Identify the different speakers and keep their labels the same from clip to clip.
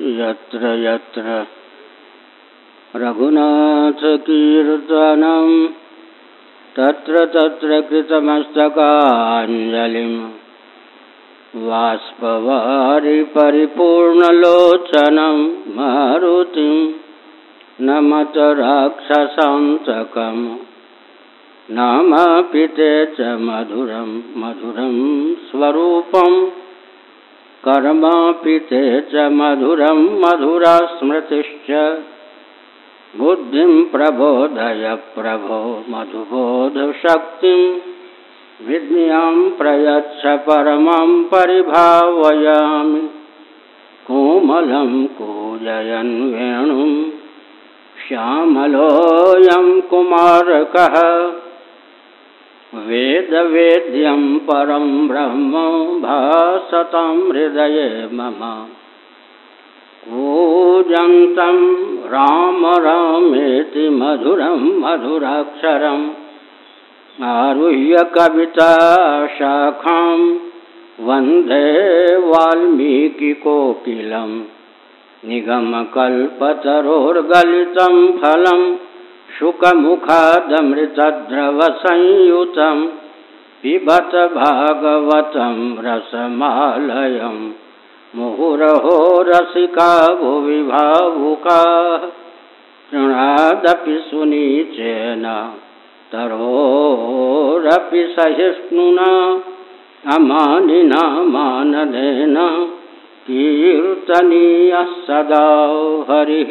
Speaker 1: यत्र यत्र। रघुनाथकीर्तनं तत्र तत्र कृतमस्तकाञ्जलिं वाष्पवारि परिपूर्णलोचनं मारुतिं नमत राक्षसान्तकम् नामापि ते च मधुरं मधुरं स्वरूपम्। कर्मापि च मधुरं मधुरा स्मृतिश्च बुद्धिं प्रबोधय प्रभो मधुबोधशक्तिं। विद्यां प्रयच्छ परमं परिभावयामि। कोमलं कूजयन् वेणुं। श्यामलोऽयं कुमारकः। वेदवेद्यं परं ब्रह्म भासतां हृदये मम। कूजन्तं राम रामेति मधुरं मधुराक्षरम्, आरुह्य कविताशाखां वंदे वाल्मीकिकोकिलं निगमकल्पतरोर्गलितं फलम् शुकमुखादमृतद्रवसंयुतं पिबत भागवतं रसमालयं। मुहुरहो रसिका भुवि भावुकाः तृणादपि सुनीचेन तरोरपि सहिष्णुना अमानिना मानदेन कीर्तनीयः सदा हरिः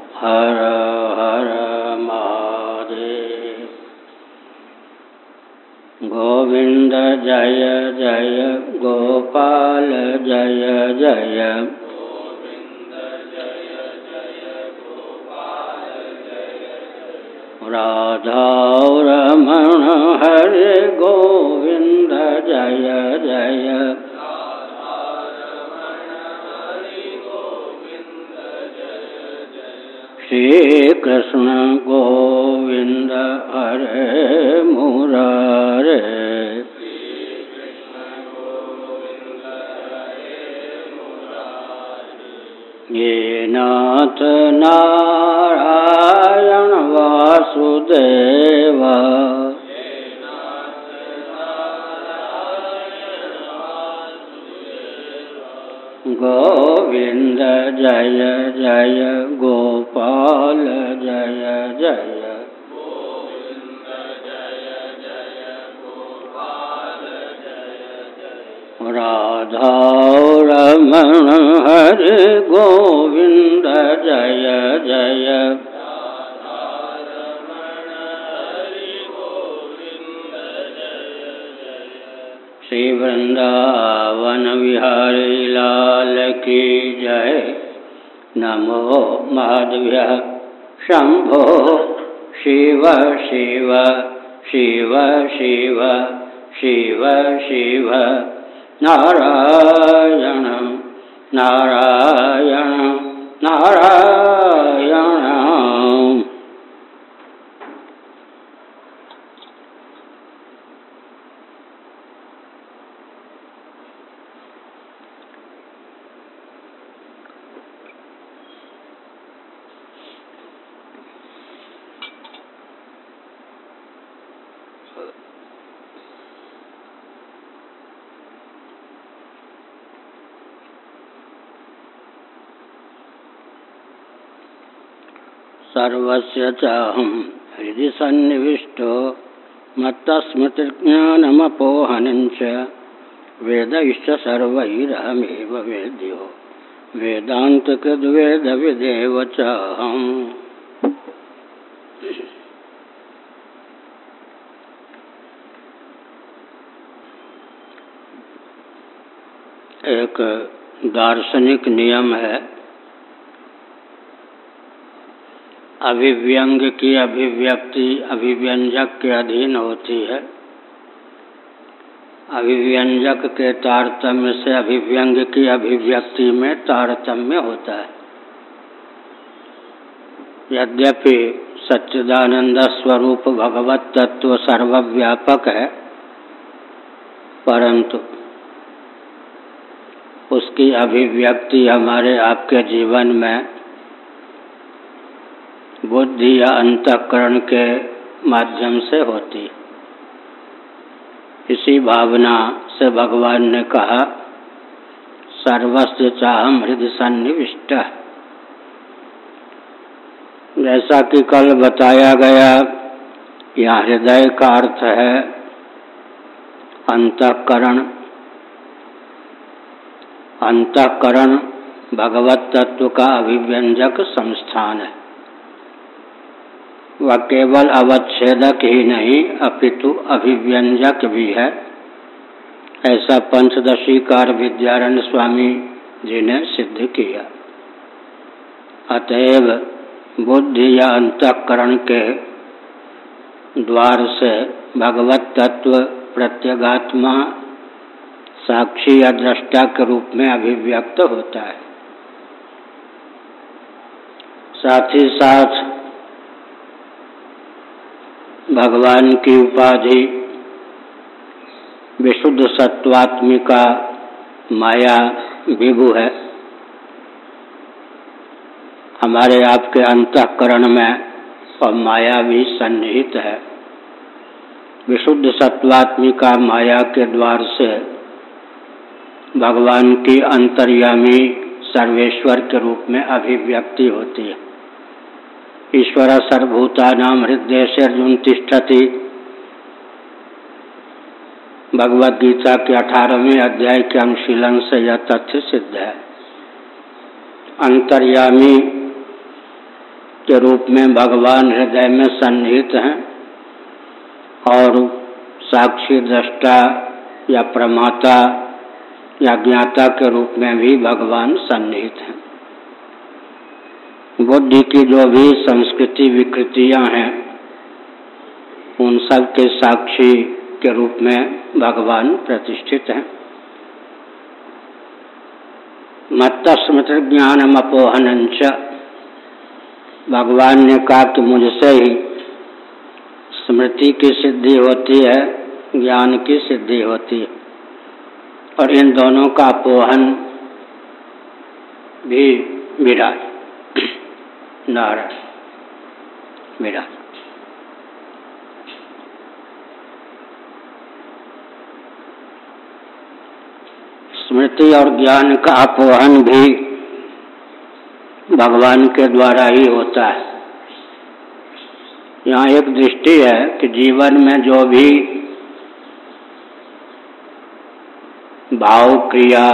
Speaker 1: हर हर महादेव। गोविंद जय जय, गोपाल जय जय। राधा रमण हरे गोविंद जय जय। श्री कृष्ण गोविंद हरे मुरारे। ये नाथ नारायण वासुदेव। गोविंद जय जय गोपाल जय जय। राधा रमण हरे गोविंद जय जय। श्री वृंदावन विहारी लाल की जय। नमो माधव्य शंभो शिव शिव शिव शिव शिव शिव। नारायण नारायण नारायण। सर्वस्य चाहं हृदि सन्निविष्टो मत्तस्मृतिज्ञानमपोहनं च। वेदैश्च सर्वैरहमेव वेद्यो। वेदान्तकृद्वेदविदेव चाहम्। एक दार्शनिक नियम है। अभिव्यंग की अभिव्यक्ति, अभिव्यंजक के अधीन होती है। अभिव्यंजक के तारतम्य से अभिव्यंग की अभिव्यक्ति में तारतम्य होता है। यद्यपि सच्चिदानंद स्वरूप भगवत तत्व सर्वव्यापक है, परंतु उसकी अभिव्यक्ति हमारे आपके जीवन में बुद्धि या अंतकरण के माध्यम से होती। इसी भावना से भगवान ने कहा, सर्वस्व चाहम हृदय सन्निविष्ट। जैसा कि कल बताया गया या हृदय का अर्थ है अंतकरण। अंतकरण भगवत तत्व का अभिव्यंजक संस्थान है। वह केवल अवच्छेदक ही नहीं, अपितु अभिव्यंजक भी है। ऐसा पंचदशी कार विद्यारण स्वामी जी ने सिद्ध किया। अतएव बुद्धि या अंतकरण के द्वार से भगवत तत्व प्रत्यगात्मा साक्षी या दृष्टा के रूप में अभिव्यक्त होता है। साथ ही साथ भगवान की उपाधि, विशुद्ध सत्वात्मिका माया विभु है। हमारे आपके अंतकरण में और माया भी सन्निहित है। विशुद्ध सत्वात्मिका माया के द्वार से भगवान की अंतर्यामी सर्वेश्वर के रूप में अभिव्यक्ति होती है। ईश्वर सर्वभूता नाम हृदय से अर्जुन तिष्ठति। भगवद गीता के अठारहवें अध्याय के अनुशीलन से यह तथ्य सिद्ध। है अंतर्यामी के रूप में भगवान हृदय में सन्निहित हैं और साक्षी, दृष्टा या प्रमाता या ज्ञाता के रूप में भी भगवान सन्निहित हैं। बुद्धि की जो भी संस्कृति विकृतियाँ हैं, उन सब के साक्षी के रूप में भगवान प्रतिष्ठित हैं। मत स्मृति ज्ञान अपोहन भगवान ने कहा कि मुझसे ही स्मृति की सिद्धि होती है, ज्ञान की सिद्धि होती है। और इन दोनों का अपोहन भी मेरा नारायण। मेरा। स्मृति और ज्ञान का अपोहन भी भगवान के द्वारा ही होता है। यहाँ एक दृष्टि है कि जीवन में जो भी भाव क्रिया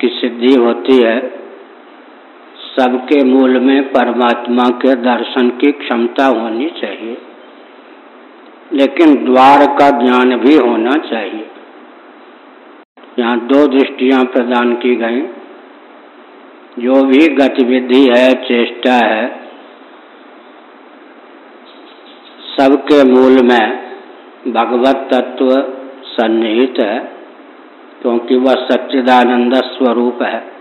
Speaker 1: की सिद्धि होती है सबके मूल में परमात्मा के दर्शन की क्षमता होनी चाहिए। लेकिन द्वार का ज्ञान भी होना चाहिए। यहाँ दो दृष्टियाँ प्रदान की गई। जो भी गतिविधि है, चेष्टा है, सबके मूल में भगवत तत्व सन्निहित है, क्योंकि वह सच्चिदानंद स्वरूप है।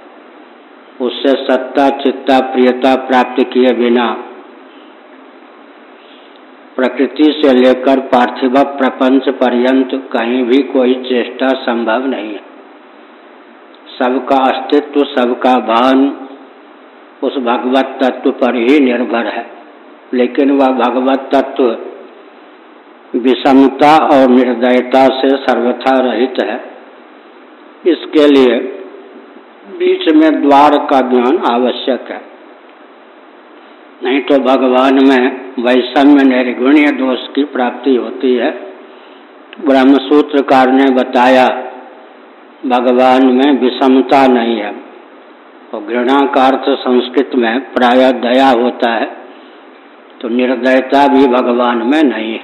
Speaker 1: उससे सत्ता, चित्ता, प्रियता प्राप्त किए बिना। प्रकृति से लेकर पार्थिव प्रपंच पर्यंत कहीं भी कोई चेष्टा संभव नहीं है। सबका अस्तित्व, सबका भान उस भगवत तत्व पर ही निर्भर है। लेकिन वह भगवत तत्व विषमता और निर्दयता से सर्वथा रहित है। इसके लिए बीच में द्वार का ज्ञान आवश्यक है। नहीं तो भगवान में वैषम्य निर्गुणीय दोष की प्राप्ति होती है। ब्रह्मसूत्रकार ने बताया, भगवान में विषमता नहीं है। और घृणा का अर्थ संस्कृत में प्राय दया होता है तो निर्दयता भी भगवान में नहीं है।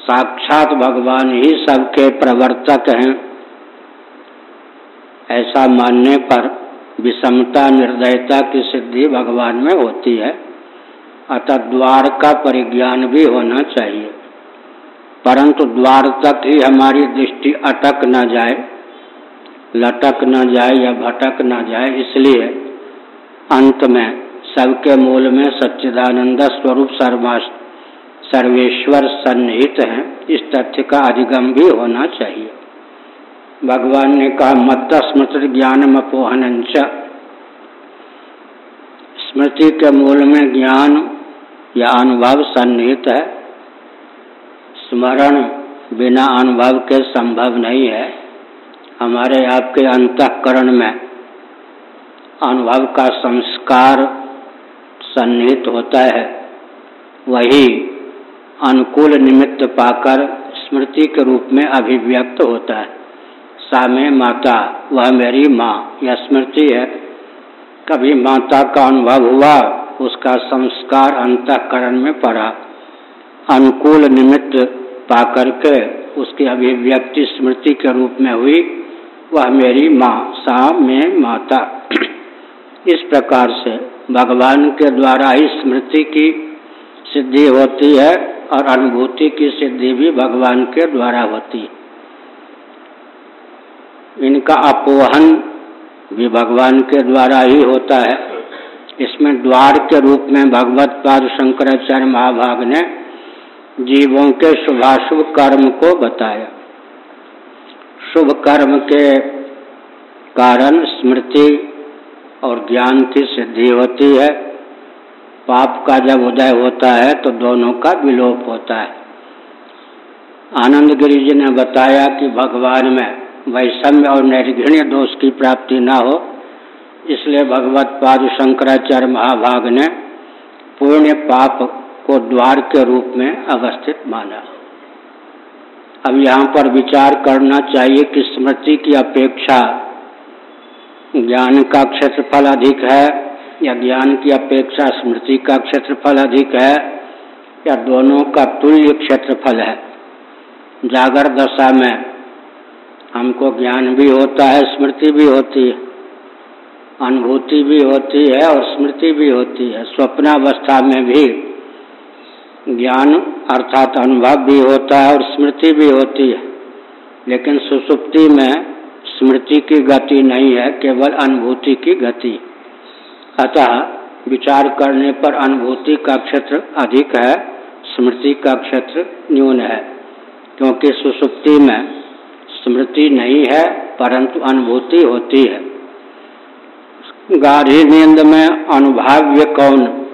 Speaker 1: साक्षात भगवान ही सबके प्रवर्तक हैं। ऐसा मानने पर विषमता, निर्दयता की सिद्धि भगवान में होती है। अतः द्वार का परिज्ञान भी होना चाहिए। परंतु द्वार तक ही हमारी दृष्टि अटक न जाए, लटक न जाए या भटक न जाए, इसलिए अंत में सबके मूल में सच्चिदानंद स्वरूप सर्वास्त सर्वेश्वर सन्निहित हैं। इस तथ्य का अधिगम भी होना चाहिए। भगवान ने कहा मत स्मृति ज्ञान अपोहन स्मृति के मूल में ज्ञान या अनुभव सन्निहित है। स्मरण बिना अनुभव के संभव नहीं है। हमारे आपके अंतकरण में अनुभव का संस्कार सन्निहित होता है। वही अनुकूल निमित्त पाकर स्मृति के रूप में अभिव्यक्त होता है। सा में माता, वह मेरी माँ, यह स्मृति है। कभी माता का अनुभव हुआ, उसका संस्कार अंतकरण में पड़ा। अनुकूल निमित्त पाकर के उसकी अभिव्यक्ति स्मृति के रूप में हुई, वह मेरी माँ, सा में माता। इस प्रकार से भगवान के द्वारा ही स्मृति की सिद्धि होती है और अनुभूति की सिद्धि भी भगवान के द्वारा होती है। इनका अपोहन भी भगवान के द्वारा ही होता है। इसमें द्वार के रूप में भगवत पाद शंकराचार्य महाभाग ने जीवों के शुभाशुभ कर्म को बताया। शुभ कर्म के कारण स्मृति और ज्ञान की सिद्धि होती है। पाप का जब उदय होता है तो दोनों का विलोप होता है। आनंद गिरी जी ने बताया कि भगवान में वैषम्य और निर्घृण्य दोष की प्राप्ति न हो, इसलिए भगवत पाद शंकराचार्य महाभाग ने पूर्ण पाप को द्वार के रूप में अवस्थित माना। अब यहाँ पर विचार करना चाहिए कि स्मृति की अपेक्षा ज्ञान का क्षेत्रफल अधिक है, या ज्ञान की अपेक्षा स्मृति का क्षेत्रफल अधिक है, या दोनों का तुल्य क्षेत्रफल है। जागर दशा में हमको ज्ञान भी होता है, स्मृति भी होती है, अनुभूति भी होती है और स्मृति भी होती है। स्वप्नावस्था में भी ज्ञान अर्थात अनुभव भी होता है और स्मृति भी होती है। लेकिन सुसुप्ति में स्मृति की गति नहीं है, केवल अनुभूति की गति। अतः विचार करने पर अनुभूति का क्षेत्र अधिक है, स्मृति का क्षेत्र न्यून है, क्योंकि सुसुप्ति में स्मृति नहीं है, परंतु अनुभूति होती है। गाढ़ी नींद में अनुभाव्य कौन,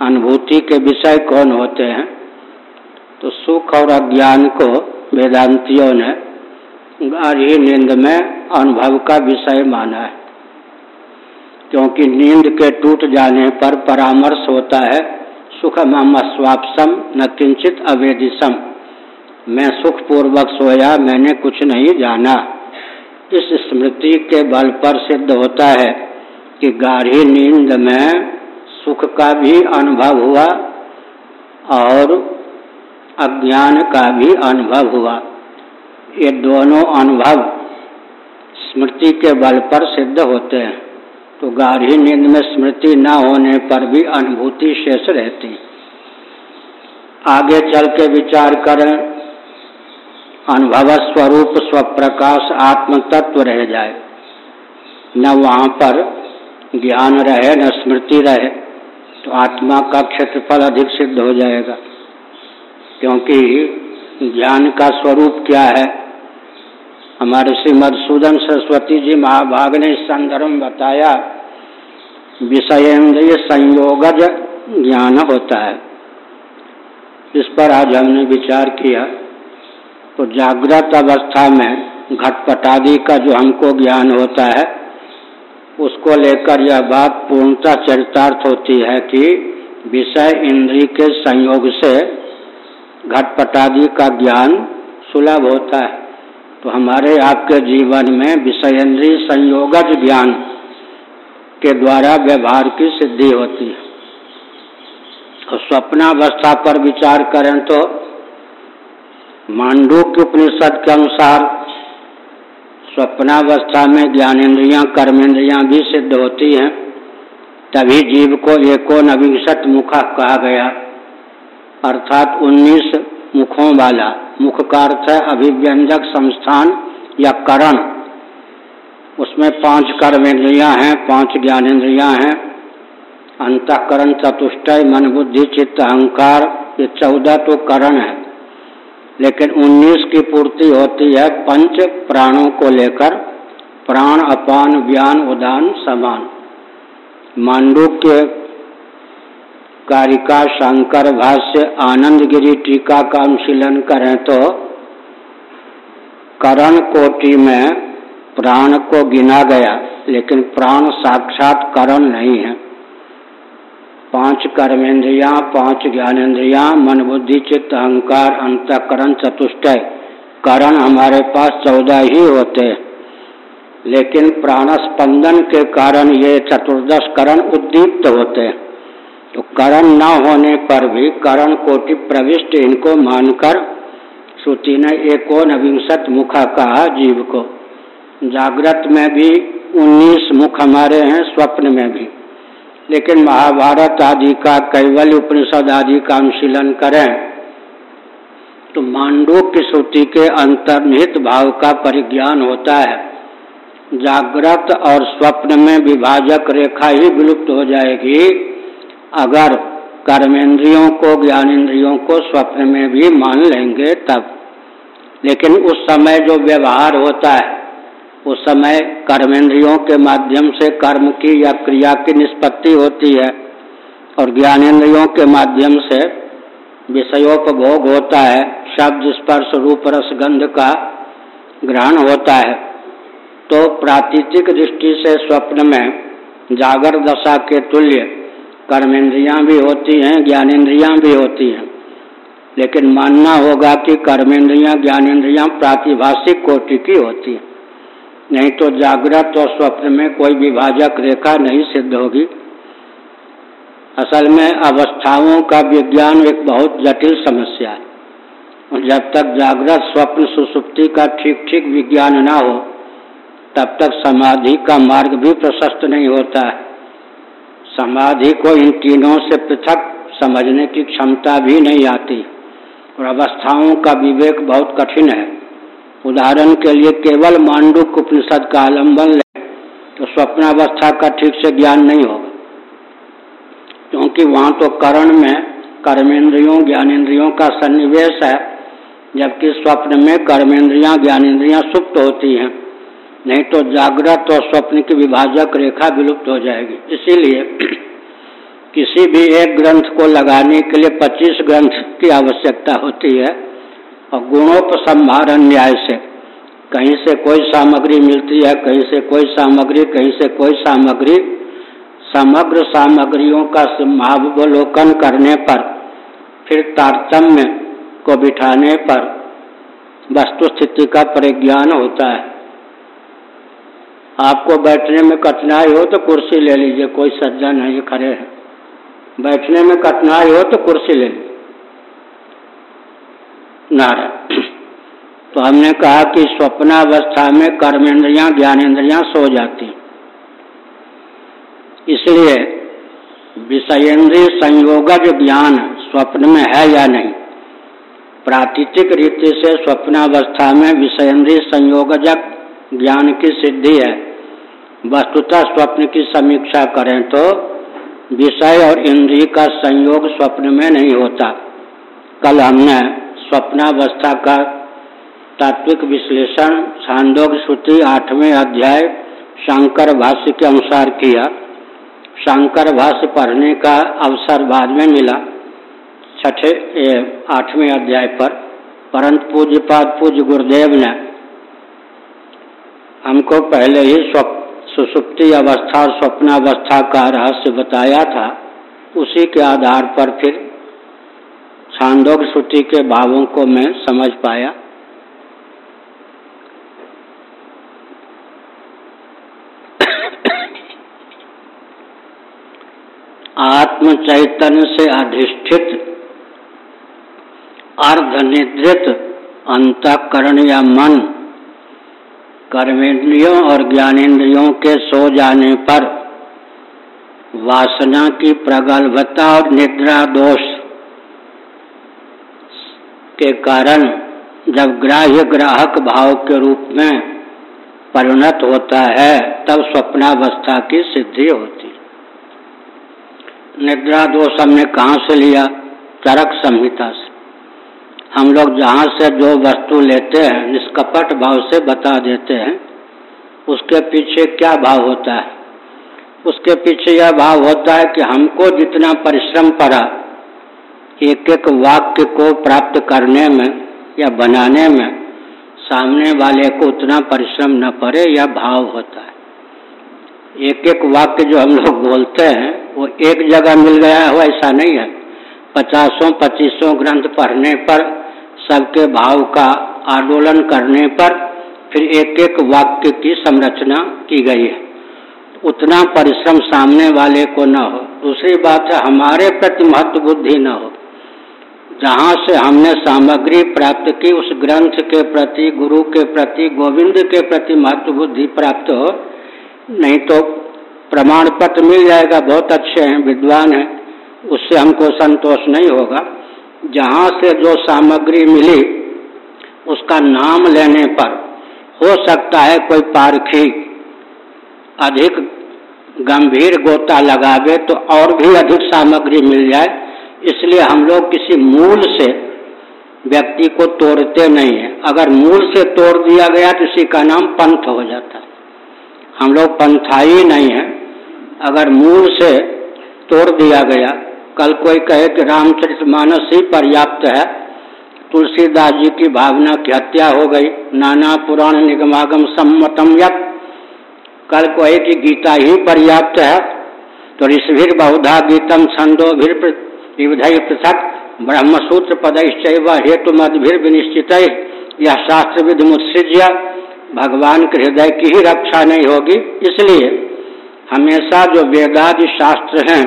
Speaker 1: अनुभूति के विषय कौन होते हैं? तो सुख और अज्ञान को वेदांतियों ने गाढ़ी नींद में अनुभव का विषय माना है। क्योंकि नींद के टूट जाने पर परामर्श होता है सुख स्वापसम न किंचित अवेदिसम। मैं सुखपूर्वक सोया, मैंने कुछ नहीं जाना। इस स्मृति के बल पर सिद्ध होता है कि गाढ़ी नींद में सुख का भी अनुभव हुआ और अज्ञान का भी अनुभव हुआ। ये दोनों अनुभव स्मृति के बल पर सिद्ध होते हैं। तो गाढ़ी नींद में स्मृति न होने पर भी अनुभूति शेष रहती। आगे चल के विचार करें अनुभव स्वरूप स्वप्रकाश आत्म तत्व रह जाए। न वहाँ पर ज्ञान रहे, न स्मृति रहे तो आत्मा का क्षेत्रफल अधिक सिद्ध हो जाएगा। क्योंकि ज्ञान का स्वरूप क्या है? हमारे श्री मधुसूदन सरस्वती जी महाभाग ने इस संदर्भ में बताया विषयेंद्रिय संयोगज ज्ञान होता है। इस पर आज हमने विचार किया। तो जागृत अवस्था में घटपटादि का जो हमको ज्ञान होता है, उसको लेकर यह बात पूर्णतः चरितार्थ होती है कि विषय इंद्री के संयोग से घटपटादि का ज्ञान सुलभ होता है। तो हमारे आपके जीवन में विषयेंद्रीय संयोगज ज्ञान के द्वारा व्यवहार की सिद्धि होती है। और स्वप्नावस्था पर विचार करें तो मांडू के उपनिषद के अनुसार स्वप्नावस्था में ज्ञानेन्द्रियाँ, कर्मेंद्रियाँ भी सिद्ध होती हैं। तभी जीव को एको नविंशत मुखा कहा गया। अर्थात उन्नीस मुखों वाला मुख का अर्थ है अभिव्यंजक, संस्थान या करण। उसमें पाँच कर्मेंद्रियाँ हैं, पाँच ज्ञानेन्द्रियाँ हैं। अंतकरण चतुष्टय मन बुद्धि चित्त, अहंकार, ये चौदह तो करण है। लेकिन उन्नीस की पूर्ति होती है पंच प्राणों को लेकर, प्राण, अपान व्यान उदान, समान। मांडुक्य कारिका शंकर भाष्य आनंद गिरी टीका का अनुशीलन करें तो करण कोटि में प्राण को गिना गया, लेकिन प्राण साक्षात करण नहीं है। पाँच कर्मेंद्रिया, पाँच ज्ञानेन्द्रिया मन, बुद्धि, चित्त, अहंकार, अंतकरण चतुष्टय करण हमारे पास चौदह ही होते लेकिन प्राण स्पंदन के कारण ये चतुर्दश करण उद्दीप्त होते तो करण न होने पर भी करण कोटि प्रविष्ट इनको मानकर श्रुति ने एकोन विंशत मुखा कहा जीव को। जागृत में भी उन्नीस मुख हमारे हैं, स्वप्न में भी। लेकिन महाभारत आदि का कैवल्य उपनिषद आदि का अनुशीलन करें तो मांडो की श्रुति के अंतर्निहित भाव का परिज्ञान होता है। जागृत और स्वप्न में विभाजक रेखा ही विलुप्त हो जाएगी। अगर कर्मेंद्रियों को ज्ञानेन्द्रियों को स्वप्न में भी मान लेंगे तब। लेकिन उस समय जो व्यवहार होता है उस समय कर्मेंद्रियों के माध्यम से कर्म की या क्रिया की निष्पत्ति होती है और ज्ञानेन्द्रियों के माध्यम से विषयोपभोग होता है, शब्द स्पर्श रूप रस गंध का ग्रहण होता है। तो प्रातीतिक दृष्टि से स्वप्न में जागर दशा के तुल्य कर्मेंद्रियाँ भी होती हैं ज्ञानेन्द्रियाँ भी होती हैं। लेकिन मानना होगा कि कर्मेंद्रियाँ ज्ञानेन्द्रियाँ प्रातिभाषिक कोटि की होती हैं। नहीं तो जागृत और स्वप्न में कोई विभाजक रेखा नहीं सिद्ध होगी। असल में अवस्थाओं का विज्ञान एक बहुत जटिल समस्या है। जब तक जागृत स्वप्न सुसुप्ति का ठीक ठीक विज्ञान ना हो, तब तक समाधि का मार्ग भी प्रशस्त नहीं होता है। समाधि को इन तीनों से पृथक समझने की क्षमता भी नहीं आती। और अवस्थाओं का विवेक बहुत कठिन है। उदाहरण के लिए केवल मांडुक उपनिषद का आलंबन ले तो स्वप्नावस्था का ठीक से ज्ञान नहीं होगा। क्योंकि वहाँ तो करण में कर्मेंद्रियों ज्ञानेन्द्रियों का सन्निवेश है, जबकि स्वप्न में कर्मेंद्रियाँ ज्ञानेन्द्रियाँ सुप्त होती हैं। नहीं तो जागृत और स्वप्न की विभाजक रेखा विलुप्त हो जाएगी। इसीलिए किसी भी एक ग्रंथ को लगाने के लिए 25 ग्रंथ की आवश्यकता होती है। और गुणोपसंहार न्याय से। कहीं से कोई सामग्री मिलती है, कहीं से कोई सामग्री, कहीं से कोई सामग्री। समग्र सामग्रियों का समावलोकन करने पर, फिर तारतम्य को बिठाने पर वस्तु स्थिति का परिज्ञान होता है। आपको बैठने में कठिनाई हो तो कुर्सी ले लीजिए, कोई सज्जन है, ये खड़े हैं। बैठने में कठिनाई हो तो कुर्सी ले लीजिए। नारायण। तो हमने कहा कि स्वप्नावस्था में कर्मेंद्रियाँ ज्ञानेन्द्रियाँ सो जाती। इसलिए विषयेंद्रिय संयोगज ज्ञान स्वप्न में है या नहीं? प्राकृतिक रीति से स्वप्नावस्था में विषयेंद्रिय संयोगजक ज्ञान की सिद्धि है। वस्तुतः स्वप्न की समीक्षा करें तो विषय और इंद्रिय का संयोग स्वप्न में नहीं होता। कल हमने स्वप्नावस्था का तात्विक विश्लेषण छांदोग श्रुति आठवें अध्याय शंकर भाष्य के अनुसार किया। शंकर भाष्य पढ़ने का अवसर बाद में मिला, छठे आठवें अध्याय पर। परंतु पूज्यपाद पूज्य गुरुदेव ने हमको पहले ही सुसुप्ति अवस्था और स्वप्नावस्था का रहस्य बताया था। उसी के आधार पर फिर छांदोग श्रुति के भावों को मैं समझ पाया। आत्म चैतन्य से अधिष्ठित अर्ध निद्रित अंतकरण या मन, कर्मेंद्रियों और ज्ञानेन्द्रियों के सो जाने पर वासना की प्रगल्भता और निद्रा दोष के कारण जब ग्राह्य ग्राहक भाव के रूप में परिणत होता है, तब स्वप्नावस्था की सिद्धि होती। निद्रा दोष हमने कहाँ से लिया? चरक संहिता से। हम लोग जहाँ से जो वस्तु लेते हैं, निष्कपट भाव से बता देते हैं, उसके पीछे क्या भाव होता है? उसके पीछे यह भाव होता है कि हमको जितना परिश्रम पड़ा एक एक वाक्य को प्राप्त करने में या बनाने में सामने वाले को उतना परिश्रम न पड़े यह भाव होता है। एक एक वाक्य जो हम लोग बोलते हैं, वो एक जगह मिल गया हो ऐसा नहीं है। पचासों, पच्चीसों ग्रंथ पढ़ने पर, सबके भाव का आंदोलन करने पर फिर एक एक वाक्य की संरचना की गई है। उतना परिश्रम सामने वाले को न हो। दूसरी बात है, हमारे प्रति महत्व बुद्धि न हो। जहाँ से हमने सामग्री प्राप्त की, उस ग्रंथ के प्रति, गुरु के प्रति, गोविंद के प्रति महत्व बुद्धि प्राप्त हो, नहीं तो प्रमाण पत्र मिल जाएगा, बहुत अच्छे हैं, विद्वान हैं, उससे हमको संतोष नहीं होगा। जहाँ से जो सामग्री मिली, उसका नाम लेने पर हो सकता है कोई पारखी अधिक गंभीर गोता लगावे तो और भी अधिक सामग्री मिल जाए। इसलिए हम लोग किसी मूल से व्यक्ति को तोड़ते नहीं है। अगर मूल से तोड़ दिया गया तो इसी का नाम पंथ हो जाता। है हम लोग पंथाई नहीं है। अगर मूल से तोड़ दिया गया, कल कोई कहे कि रामचरित मानस ही पर्याप्त है, तुलसीदास जी की भावना की हत्या हो गई, नाना पुराण निगमागम सम्मतम यत। कल कोई कि गीता ही पर्याप्त है तो ऋषभिर बहुधा गीतम विविधय पृथक ब्रह्मसूत्र पदैश्चय हेतु मदभिर यह शास्त्र विधि मुत्सृज्य भगवान के हृदय की ही रक्षा नहीं होगी। इसलिए हमेशा जो वेदादि शास्त्र हैं,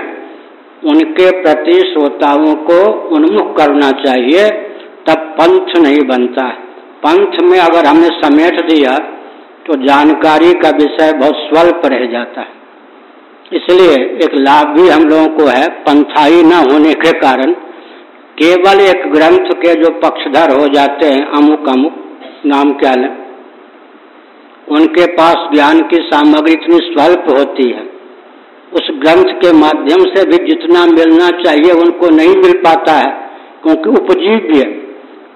Speaker 1: उनके प्रति श्रोताओं को उन्मुख करना चाहिए, तब पंथ नहीं बनता। पंथ में अगर हमने समेट दिया तो जानकारी का विषय बहुत स्वल्प रह जाता है। इसलिए एक लाभ भी हम लोगों को है, पंथाई न होने के कारण। केवल एक ग्रंथ के जो पक्षधर हो जाते हैं, अमुक अमुक, नाम क्या लें? उनके पास ज्ञान की सामग्री इतनी स्वल्प होती है। उस ग्रंथ के माध्यम से भी जितना मिलना चाहिए उनको नहीं मिल पाता है, क्योंकि उपजीव्य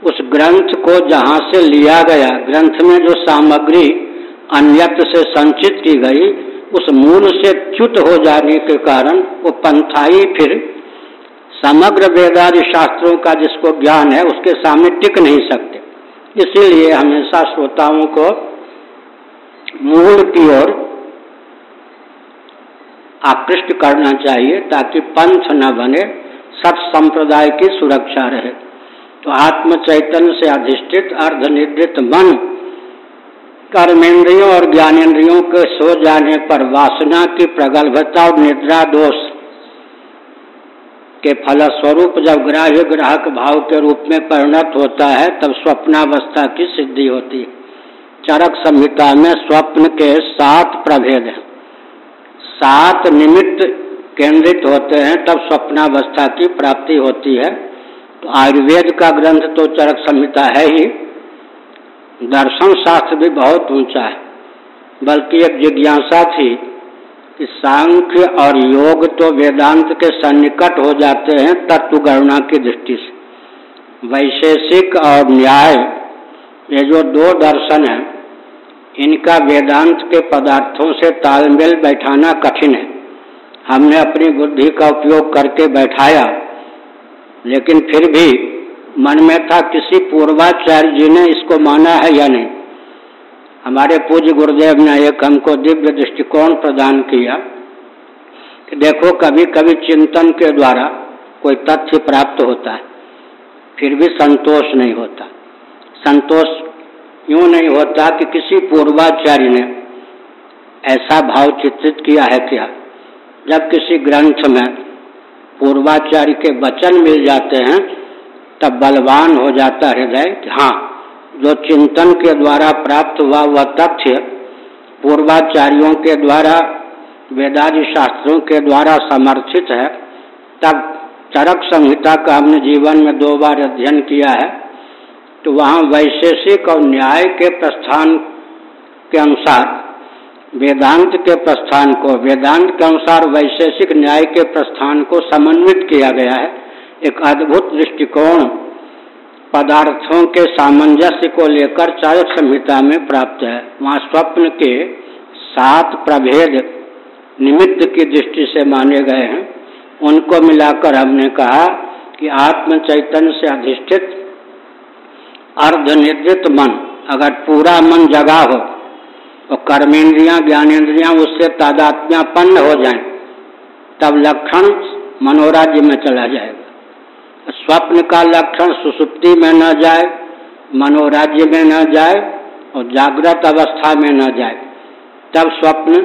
Speaker 1: उस ग्रंथ को जहाँ से लिया गया, ग्रंथ में जो सामग्री अन्यत्र से संचित की गई उस मूल से च्युत हो जाने के कारण वो पंथाई फिर समग्र वेदादि शास्त्रों का जिसको ज्ञान है उसके सामने टिक नहीं सकते। इसीलिए हमेशा श्रोताओं को मूल की ओर आकृष्ट करना चाहिए ताकि पंथ न बने, सब संप्रदाय की सुरक्षा रहे। तो आत्म चैतन्य से अधिष्ठित अर्धनिर्दित मन कर्मेंद्रियों और ज्ञानेन्द्रियों के सो जाने पर वासना की प्रगल्भता और निद्रा दोष के फलस्वरूप जब ग्राह्य ग्राहक भाव के रूप में परिणत होता है, तब स्वप्नावस्था की सिद्धि होती है। चरक संहिता में स्वप्न के सात प्रभेद सात निमित्त केंद्रित होते हैं, तब स्वप्नावस्था की प्राप्ति होती है। तो आयुर्वेद का ग्रंथ तो चरक संहिता है ही। दर्शन शास्त्र भी बहुत ऊँचा है। बल्कि एक जिज्ञासा थी कि सांख्य और योग तो वेदांत के सन्निकट हो जाते हैं तत्व गणना की दृष्टि से। वैशेषिक और न्याय, ये जो दो दर्शन हैं, इनका वेदांत के पदार्थों से तालमेल बैठाना कठिन है। हमने अपनी बुद्धि का उपयोग करके बैठाया, लेकिन फिर भी मन में था, किसी पूर्वाचार्य जी ने इसको माना है या नहीं? हमारे पूज्य गुरुदेव ने एक हमको दिव्य दृष्टिकोण प्रदान किया कि देखो कभी कभी चिंतन के द्वारा कोई तथ्य प्राप्त होता है, फिर भी संतोष नहीं होता। संतोष यूँ नहीं होता कि किसी पूर्वाचार्य ने ऐसा भाव चित्रित किया है क्या जब किसी ग्रंथ में पूर्वाचार्य के वचन मिल जाते हैं तब बलवान हो जाता हृदय हाँ जो चिंतन के द्वारा प्राप्त हुआ वह तथ्य पूर्वाचार्यों के द्वारा, वेदादि शास्त्रों के द्वारा समर्थित है, तब चरक संहिता का हमने जीवन में दो बार अध्ययन किया है तो वहाँ वैशेषिक और न्याय के प्रस्थान के अनुसार, वेदांत के प्रस्थान को, वेदांत के अनुसार वैशेषिक न्याय के प्रस्थान को समन्वित किया गया है। एक अद्भुत दृष्टिकोण पदार्थों के सामंजस्य को लेकर चारक संहिता में प्राप्त है। वहाँ स्वप्न के सात प्रभेद निमित्त की दृष्टि से माने गए हैं। उनको मिलाकर हमने कहा कि आत्म चैतन्य से अधिष्ठित अर्धनिर्दित मन अगर पूरा मन जगा हो और कर्मेंद्रियाँ ज्ञानेन्द्रियाँ उससे तादात्म्यापन्न हो जाएँ, तब लक्षण मनोराज्य में चला जाएगा। स्वप्न का लक्षण सुसुप्ति में न जाए, मनोराज्य में न जाए और जागृत अवस्था में न जाए, तब स्वप्न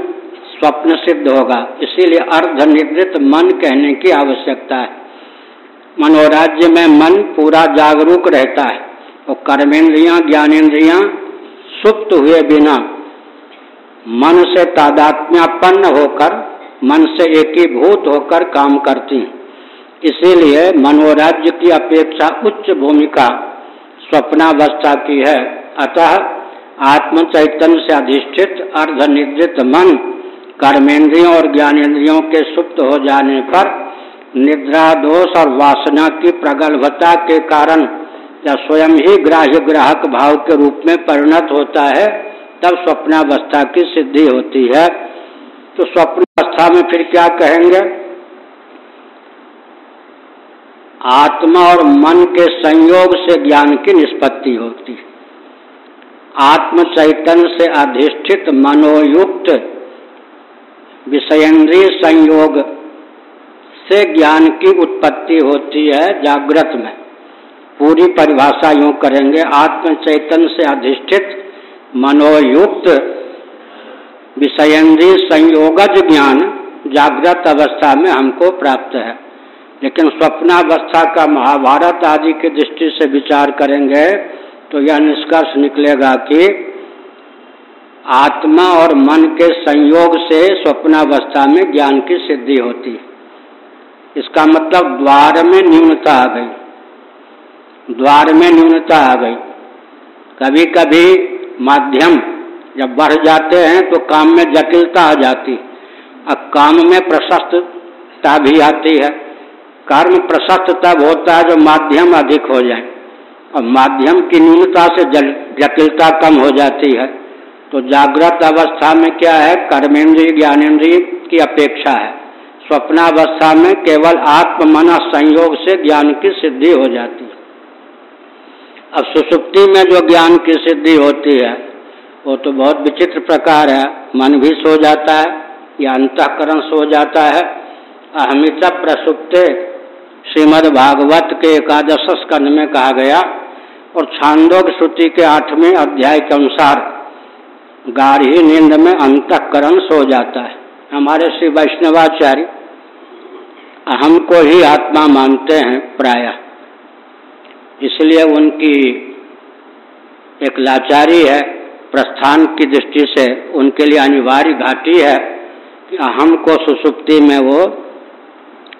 Speaker 1: स्वप्न सिद्ध होगा। इसीलिए अर्धनिर्दित मन कहने की आवश्यकता है। मनोराज्य में मन पूरा जागरूक रहता है और कर्मेंद्रियाँ ज्ञानेन्द्रियाँ सुप्त हुए बिना मन से तादात्म्यापन्न होकर, मन से एकीभूत होकर काम करती हैं। इसीलिए मनोराज्य की अपेक्षा उच्च भूमिका स्वप्नावस्था की है। अतः आत्म चैतन्य से अधिष्ठित अर्धनिद्रित मन कर्मेंद्रियों और ज्ञानेन्द्रियों के सुप्त हो जाने पर निद्रा, दोष और वासना की प्रगल्भता के कारण या स्वयं ही ग्राह्य ग्राहक भाव के रूप में परिणत होता है, तब स्वप्नावस्था की सिद्धि होती है। तो स्वप्नावस्था में फिर क्या कहेंगे? आत्मा और मन के संयोग से ज्ञान की निष्पत्ति होती है। आत्म चैतन्य से अधिष्ठित मनोयुक्त विषयन्द्रीय संयोग से ज्ञान की उत्पत्ति होती है जागृत में। पूरी परिभाषा यूँ करेंगे, आत्म चैतन्य से अधिष्ठित मनोयुक्त विषयन्द्रीय संयोगज ज्ञान जागृत अवस्था में हमको प्राप्त है। लेकिन स्वप्नावस्था का महाभारत आदि की दृष्टि से विचार करेंगे तो यह निष्कर्ष निकलेगा कि आत्मा और मन के संयोग से स्वप्नावस्था में ज्ञान की सिद्धि होती। है इसका मतलब द्वार में न्यूनता आ गई। द्वार में न्यूनता आ गई। कभी कभी माध्यम जब बढ़ जाते हैं तो काम में जटिलता आ जाती। अब काम में प्रशस्तता भी आती है। कर्म प्रशस्त तब होता है, जो माध्यम अधिक हो जाए। और माध्यम की न्यूनता से जटिलता कम हो जाती है। तो जागृत अवस्था में क्या है? कर्मेंद्रीय ज्ञानेन्द्रीय की अपेक्षा है। स्वप्नावस्था में केवल आत्म मना संयोग से ज्ञान की सिद्धि हो जाती है। अब सुसुप्ति में जो ज्ञान की सिद्धि होती है, वो तो बहुत विचित्र प्रकार है। मन भी सो जाता है, या अंतकरण सो जाता है। अहमित प्रसुप्ते श्रीमद् भागवत के एकादश स्कंद में कहा गया और छांदोग श्रुति के आठवें अध्याय के अनुसार गाढ़ी नींद में अंतकरण सो जाता है। हमारे श्री वैष्णवाचार्य अहम को ही आत्मा मानते हैं प्रायः। इसलिए उनकी एक लाचारी है, प्रस्थान की दृष्टि से उनके लिए अनिवार्य घाटी है कि अहम को सुसुप्ति में वो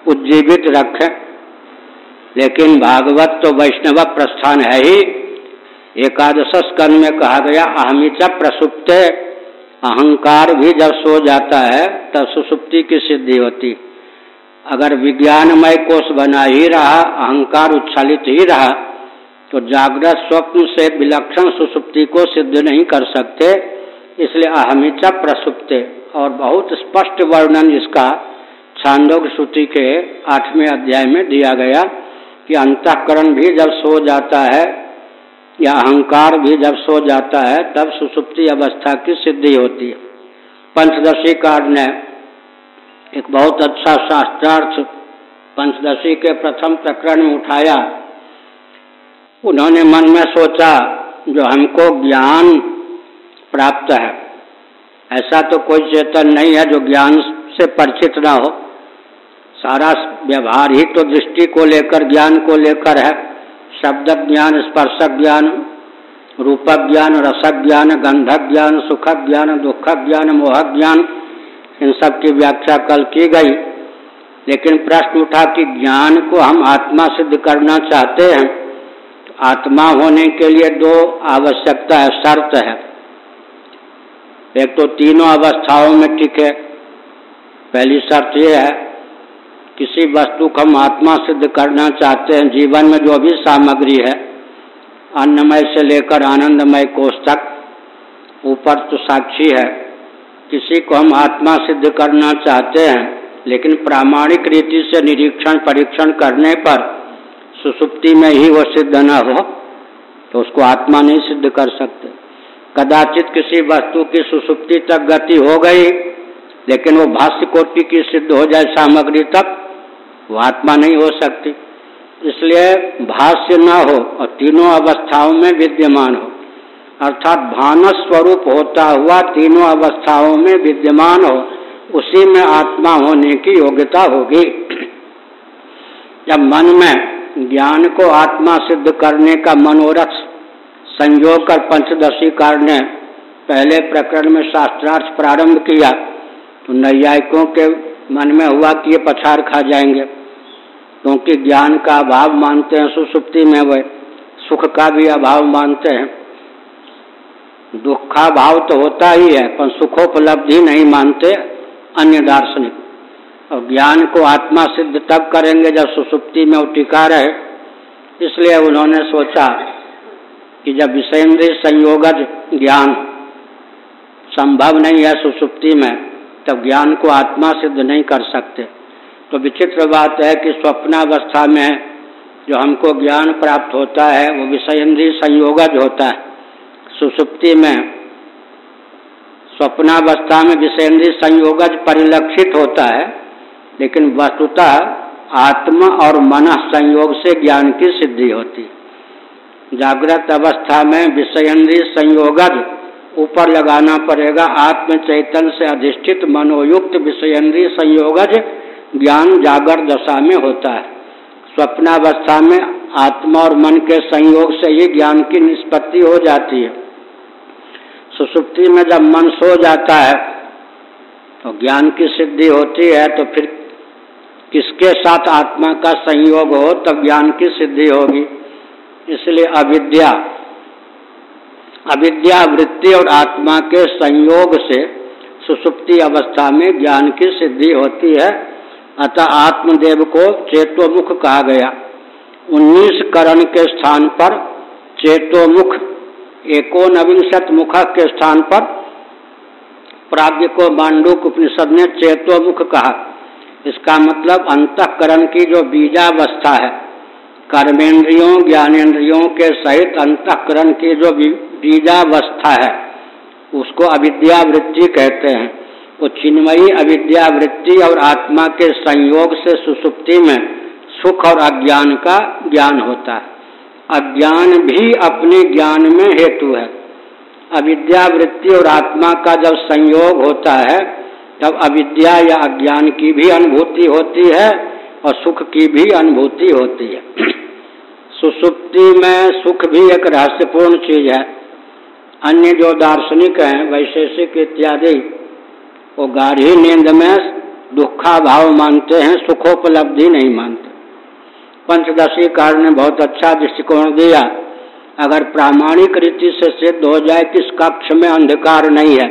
Speaker 1: उज्जीवित रखें। लेकिन भागवत तो वैष्णव प्रस्थान है ही। एकादश स्कंद में कहा गया अहमिचा प्रसुप्त, अहंकार भी जब सो जाता है, तब सुसुप्ति की सिद्धि होती। अगर विज्ञानमय कोष बना ही रहा, अहंकार उच्छलित ही रहा तो जागृत स्वप्न से विलक्षण सुसुप्ति को सिद्ध नहीं कर सकते, इसलिए अहमिचा प्रसुप्त। और बहुत स्पष्ट वर्णन इसका छांदोग श्रुति के आठवें अध्याय में दिया गया। कि अंतकरण भी जब सो जाता है या अहंकार भी जब सो जाता है, तब सुसुप्ति अवस्था की सिद्धि होती है। पंचदशी कार्ड ने एक बहुत अच्छा शास्त्रार्थ पंचदशी के प्रथम प्रकरण में उठाया। उन्होंने मन में सोचा, जो हमको ज्ञान प्राप्त है, ऐसा तो कोई चेतन नहीं है जो ज्ञान से परिचित ना हो। सारा व्यवहार ही तो दृष्टि को लेकर, ज्ञान को लेकर है। शब्द ज्ञान स्पर्शक ज्ञान, रूप ज्ञान, रस ज्ञान, गंध ज्ञान, सुख ज्ञान, दुख ज्ञान, मोह ज्ञान, इन सब की व्याख्या कल की गई। लेकिन प्रश्न उठा कि ज्ञान को हम आत्मा सिद्ध करना चाहते हैं तो आत्मा होने के लिए दो आवश्यकता है, शर्त है। एक तो तीनों अवस्थाओं में है पहली शर्त यह है किसी वस्तु को हम आत्मा सिद्ध करना चाहते हैं, जीवन में जो भी सामग्री है, अन्नमय से लेकर आनंदमय कोष तक, ऊपर तो साक्षी है, किसी को हम आत्मा सिद्ध करना चाहते हैं, लेकिन प्रामाणिक रीति से निरीक्षण, परीक्षण करने पर सुसुप्ति में ही वो सिद्ध न हो तो उसको आत्मा नहीं सिद्ध कर सकते। कदाचित किसी वस्तु की सुसुप्ति तक गति हो गई, लेकिन वो भाष्य कोटि की सिद्ध हो जाए सामग्री तक वो आत्मा नहीं हो सकती। इसलिए भाष्य न हो और तीनों अवस्थाओं में विद्यमान हो। अर्थात भान स्वरूप होता हुआ तीनों अवस्थाओं में विद्यमान हो, उसी में आत्मा होने की योग्यता होगी। जब मन में ज्ञान को आत्मा सिद्ध करने का मनोरथ संयोग कर पंचदशी कार ने पहले प्रकरण में शास्त्रार्थ प्रारंभ किया तो नैयायिकों के मन में हुआ कि ये पछाड़ खा जाएँगे। क्योंकि ज्ञान का अभाव मानते हैं, सुसुप्ति में वे सुख का भी अभाव मानते हैं। दुखा भाव तो होता ही है, पर सुखोपलब्धि नहीं मानते अन्य दार्शनिक। और ज्ञान को आत्मा सिद्ध तब करेंगे जब सुसुप्ति में वो टिका रहे। इसलिए उन्होंने सोचा कि जब विषेंद्रीय संयोगज ज्ञान संभव नहीं है सुसुप्ति में, तब ज्ञान को आत्मा सिद्ध नहीं कर सकते। तो विचित्र बात है कि स्वप्नावस्था में जो हमको ज्ञान प्राप्त होता है, वो विषयेंद्रीय संयोगज होता है। सुसुप्ति में स्वप्नावस्था में विषयेंद्रीय संयोगज परिलक्षित होता है, लेकिन वस्तुतः आत्मा और मन संयोग से ज्ञान की सिद्धि होती। जागृत अवस्था में विषयेंद्रीय संयोगज ऊपर लगाना पड़ेगा। आत्म चैतन्य से अधिष्ठित मनोयुक्त विषयेंद्रीय संयोगज ज्ञान जागर दशा में होता है। स्वप्नावस्था में आत्मा और मन के संयोग से ही ज्ञान की निष्पत्ति हो जाती है। सुसुप्ति में जब मन सो जाता है तो ज्ञान की सिद्धि होती है तो फिर किसके साथ आत्मा का संयोग हो तब ज्ञान की सिद्धि होगी। इसलिए अविद्या अविद्या वृत्ति और आत्मा के संयोग से सुसुप्ति अवस्था में ज्ञान की सिद्धि होती है। अतः आत्मदेव को चेतोमुख कहा गया। उन्नीस करण के स्थान पर चेतोमुख, एकोनविंशत मुख के स्थान पर प्राग्ञ को मांडुक उपनिषद ने चेतोमुख कहा। इसका मतलब अंतकरण की जो बीजावस्था है, कर्मेंद्रियों ज्ञानेन्द्रियों के सहित अंतकरण की जो बीजावस्था है, उसको अविद्यावृत्ति कहते हैं। वो चिन्मयी, अविद्यावृत्ति और आत्मा के संयोग से सुसुप्ति में सुख और अज्ञान का ज्ञान होता है। अज्ञान भी अपने ज्ञान में हेतु है। अविद्यावृत्ति और आत्मा का जब संयोग होता है, तब अविद्या या अज्ञान की भी अनुभूति होती है और सुख की भी अनुभूति होती है। सुसुप्ति में सुख भी एक रहस्यपूर्ण चीज़ है। अन्य जो दार्शनिक हैं, वैशेषिक इत्यादि वो गाढ़ी नींद में दुखा भाव मानते हैं, सुखोपलब्धि नहीं मानते। पंचदशी कार ने बहुत अच्छा दृष्टिकोण दिया। अगर प्रामाणिक रीति से सिद्ध हो जाए कि इस कक्ष में अंधकार नहीं है?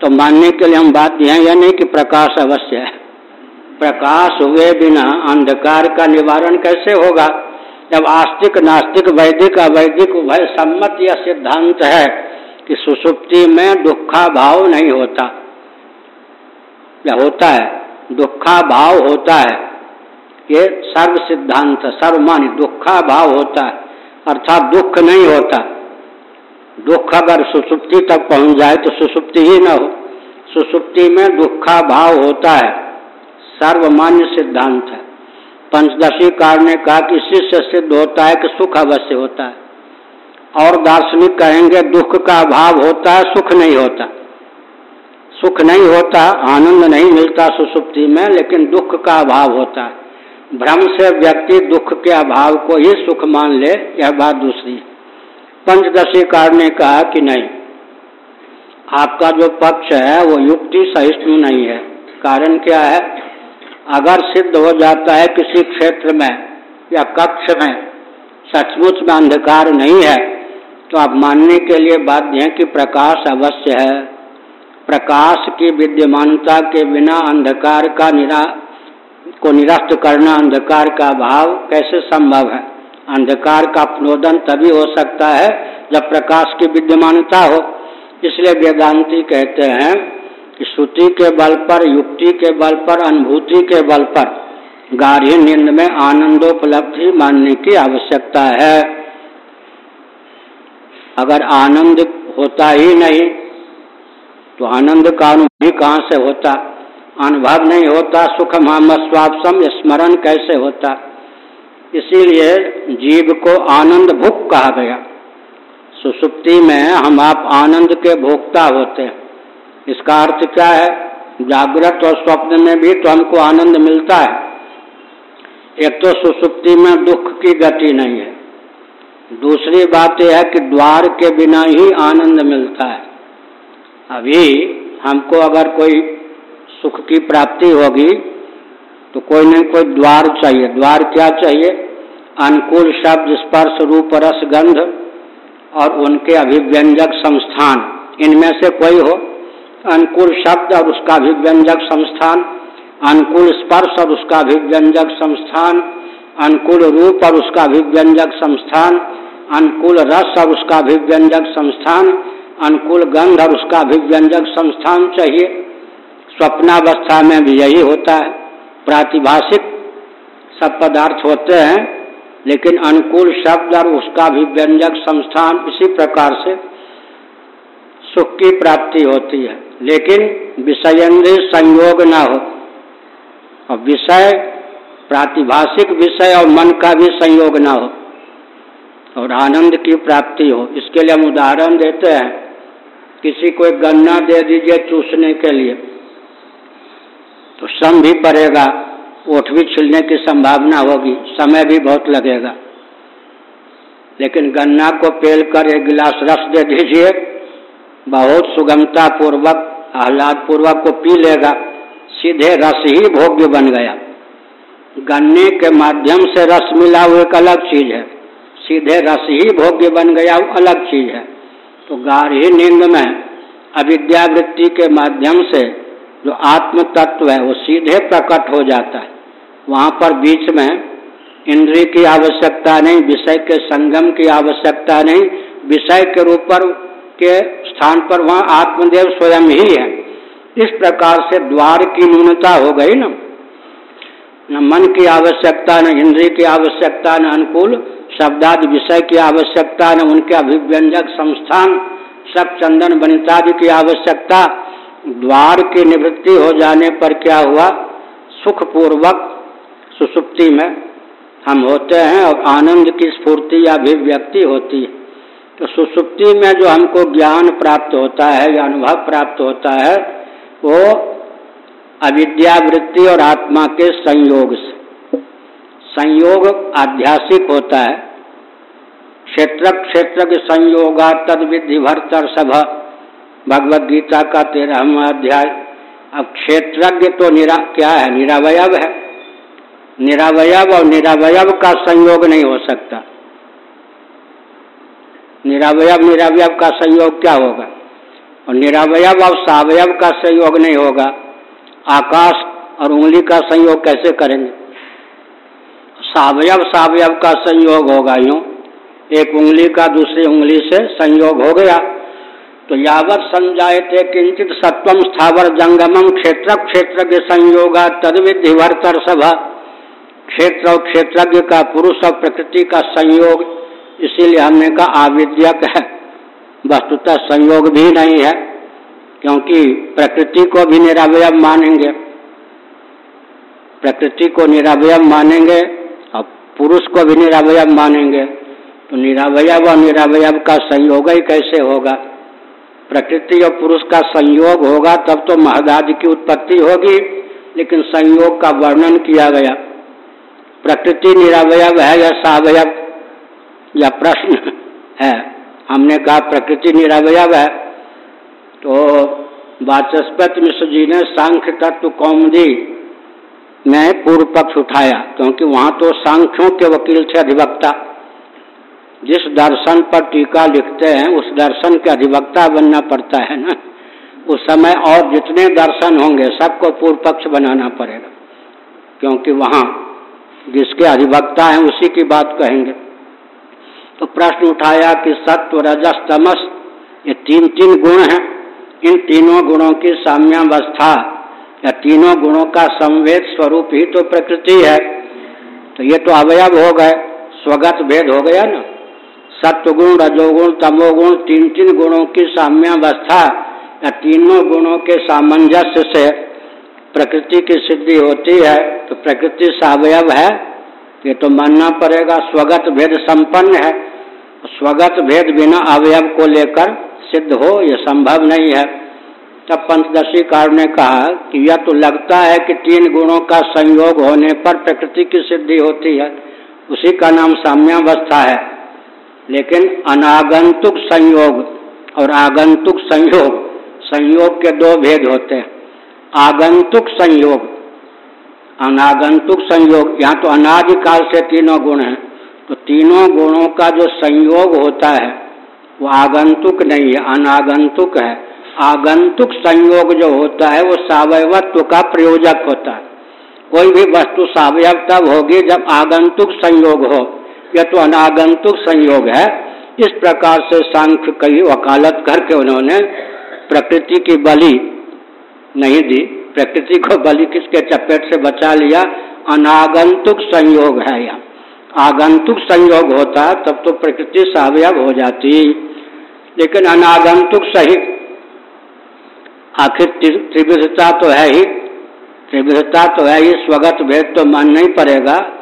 Speaker 1: तो मानने के लिए हम बाध्य हैं या नहीं कि प्रकाश अवश्य है। प्रकाश हुए बिना अंधकार का निवारण कैसे होगा? जब आस्तिक, नास्तिक, वैदिक, अवैदिक उभय सम्मत यह सिद्धांत है कि सुसुप्ति में दुखा भाव नहीं होता। या होता है दुखा भाव होता है। ये सर्व सिद्धांत सर्वमान्य दुखा भाव होता है, अर्थात दुख नहीं होता। दुख अगर सुसुप्ति तक पहुँच जाए तो सुसुप्ति ही न हो। सुसुप्ति में दुखा भाव होता है। सर्वमान्य सिद्धांत है। पंचदशी कार ने कहा कि से सिद्ध होता है कि सुख अवश्य होता है। और दार्शनिक कहेंगे, दुख का अभाव होता है, सुख नहीं होता। सुख नहीं होता, आनंद नहीं मिलता सुसुप्ति में, लेकिन दुख का अभाव होता है। भ्रम से व्यक्ति दुख के अभाव को ही सुख मान ले, यह बात दूसरी पंचदशी कार ने कहा कि नहीं, आपका जो पक्ष है, वो युक्ति सहिष्णु नहीं है। कारण क्या है? अगर सिद्ध हो जाता है किसी क्षेत्र में या कक्ष में, सचमुच में अंधकार नहीं है तो आप मानने के लिए बाध्य हैं कि प्रकाश अवश्य है। प्रकाश की विद्यमानता के बिना अंधकार का निरा, को निरस्त करना अंधकार का भाव कैसे संभव है? अंधकार का प्रोदन तभी हो सकता है जब प्रकाश की विद्यमानता हो। इसलिए वेदांति कहते हैं कि श्रुति के बल पर, युक्ति के बल पर, अनुभूति के बल पर गाढ़ी नींद में आनंदोपलब्धि मानने की आवश्यकता है। अगर आनंद होता ही नहीं तो आनंद का अनुभव कहाँ से होता? अनुभव नहीं होता सुख स्वापसम स्मरण कैसे होता? इसीलिए जीव को आनंद भुक कहा गया। सुसुप्ति में हम आप आनंद के भोक्ता होते हैं। इसका अर्थ क्या है? जागृत और स्वप्न में भी तो हमको आनंद मिलता है। एक तो सुसुप्ति में दुख की गति नहीं है। दूसरी बात यह है कि द्वार के बिना ही आनंद मिलता है। अभी हमको अगर कोई सुख की प्राप्ति होगी तो कोई नहीं कोई द्वार चाहिए। द्वार क्या चाहिए? अनुकूल शब्द, स्पर्श रूप रस गंध और उनके अभिव्यंजक संस्थान। इनमें से कोई हो, अनुकूल शब्द और उसका अभिव्यंजक संस्थान, अनुकूल स्पर्श और उसका अभिव्यंजक संस्थान अनुकूल रूप और उसका अभिव्यंजक संस्थान, अनुकूल रस और उसका अभिव्यंजक संस्थान, अनुकूल गंध और उसका अभिव्यंजक संस्थान चाहिए। स्वप्नावस्था में भी यही होता है। प्रातिभाषिक सब पदार्थ होते हैं, लेकिन अनुकूल शब्द और उसका भी व्यंजक संस्थान इसी प्रकार से सुख की प्राप्ति होती है। लेकिन विषयेंद्रीय संयोग ना हो। और विषय प्रातिभाषिक विषय और मन का भी संयोग ना हो और आनंद की प्राप्ति हो। इसके लिए हम उदाहरण देते हैं। किसी को एक गन्ना दे दीजिए चूसने के लिए तो सम भी पड़ेगा, ओठ भी छिलने की संभावना होगी, समय भी बहुत लगेगा। लेकिन गन्ना को पेल कर एक गिलास रस दे दीजिए, बहुत सुगमता पूर्वक आह्लाद पूर्वक को पी लेगा, सीधे रस ही भोग्य बन गया। गन्ने के माध्यम से रस मिला, वो एक अलग चीज़ है। सीधे रस ही भोग्य बन गया, वो अलग चीज़ है। तो गाढ़ी नींद में अविद्यावृत्ति के माध्यम से जो आत्म तत्व है, वो सीधे प्रकट हो जाता है। वहाँ पर बीच में इंद्रिय की आवश्यकता नहीं, विषय के संगम की आवश्यकता नहीं, विषय के रूप के स्थान पर वहाँ आत्मदेव स्वयं ही है। इस प्रकार से द्वार की न्यूनता हो गई ना। न मन की आवश्यकता, न इंद्रिय की आवश्यकता, न अनुकूल शब्दादि, विषय की आवश्यकता, न उनके अभिव्यंजक संस्थान, सब चंदन बनितादि की आवश्यकता। द्वार की निवृत्ति हो जाने पर क्या हुआ? सुखपूर्वक सुसुप्ति में हम होते हैं और आनंद की स्फूर्ति या अभिव्यक्ति होती है। तो सुसुप्ति में जो हमको ज्ञान प्राप्त होता है या अनुभव प्राप्त होता है, वो अविद्यावृत्ति और आत्मा के संयोग से। संयोग आध्यासिक होता है। क्षेत्र क्षेत्र के संयोगा तद विधि भरतर सभा भगवत गीता का तेरहवा अध्याय। अब क्षेत्रज्ञ तो निरा, क्या है? निरावयव है। निरावयव और निरावयव का संयोग नहीं हो सकता। निरावयव निरावयव का संयोग क्या होगा? और निरावयव और सावयव का संयोग नहीं होगा। आकाश और उंगली का संयोग कैसे करेंगे? सावयव सावयव का संयोग होगा यूँ। एक उंगली का दूसरी उंगली से संयोग हो गया। तो यावत संजायते किंचित सत्वम स्थावर जंगमम क्षेत्र क्षेत्र के संयोगा तदविधिवर्तर सभा। क्षेत्र और क्षेत्रज्ञ का पुरुष और प्रकृति का संयोग, इसीलिए हमने कहा आविद्यक है। वस्तुतः संयोग भी नहीं है। क्योंकि प्रकृति को भी निरावय मानेंगे। प्रकृति को निरावय मानेंगे और पुरुष को भी निरावय मानेंगे। तो निरावय और निरावय का संयोग ही कैसे होगा? प्रकृति और पुरुष का संयोग होगा तब तो महदादि की उत्पत्ति होगी, लेकिन संयोग का वर्णन किया गया। प्रकृति निरावय है या सावयव? या प्रश्न है। हमने कहा प्रकृति निरवयव है। तो वाचस्पति मिश्र जी ने सांख्य तत्व कौमदी में पूर्व पक्ष उठाया, क्योंकि वहाँ तो सांख्यों के वकील थे अधिवक्ता। जिस दर्शन पर टीका लिखते हैं, उस दर्शन के अधिवक्ता बनना पड़ता है ना। उस समय और जितने दर्शन होंगे, सबको पूर्व पक्ष बनाना पड़ेगा, क्योंकि वहाँ जिसके अधिवक्ता हैं, उसी की बात कहेंगे। तो प्रश्न उठाया कि सत्व रजस तमस ये तीन तीन गुण हैं। इन तीनों गुणों की साम्यावस्था या तीनों गुणों का संवेद स्वरूप ही तो प्रकृति है। तो ये तो अवयव हो गए, स्वगत भेद हो गया ना। सत्वगुण, रजोगुण, तमोगुण, तीन तीन गुणों की साम्यावस्था या तीनों गुणों के सामंजस्य से प्रकृति की सिद्धि होती है तो प्रकृति सावयव है, ये तो मानना पड़ेगा, स्वगत भेद संपन्न है। स्वगत भेद बिना अवयव को लेकर सिद्ध हो यह संभव नहीं है। तब पंचदशी कार ने कहा कि यह तो लगता है कि तीन गुणों का संयोग होने पर प्रकृति की सिद्धि होती है। उसी का नाम साम्यावस्था है। लेकिन अनागंतुक संयोग और आगंतुक संयोग संयोग के दो भेद होते हैं। आगंतुक संयोग, अनागंतुक संयोग, यहाँ तो अनादिकाल से तीनों गुण हैं। तो तीनों गुणों का जो संयोग होता है, वो आगंतुक नहीं है, अनागंतुक है। आगंतुक संयोग जो होता है, वो सावयवत्व का प्रयोजक होता है। कोई भी वस्तु सावयव तब होगी जब आगंतुक संयोग हो। यह तो अनागंतुक संयोग है। इस प्रकार से सांख्य कई वकालत करके उन्होंने प्रकृति की बलि नहीं दी। प्रकृति को बलि किसके चपेट से बचा लिया? अनागंतुक संयोग है यह। आगंतुक संयोग होता, तब तो प्रकृति सावयव हो जाती। लेकिन अनागंतुक सहित, आखिर त्रिविधता तो है ही। त्रिविधता तो है ही, स्वगत भेद तो मानना ही पड़ेगा।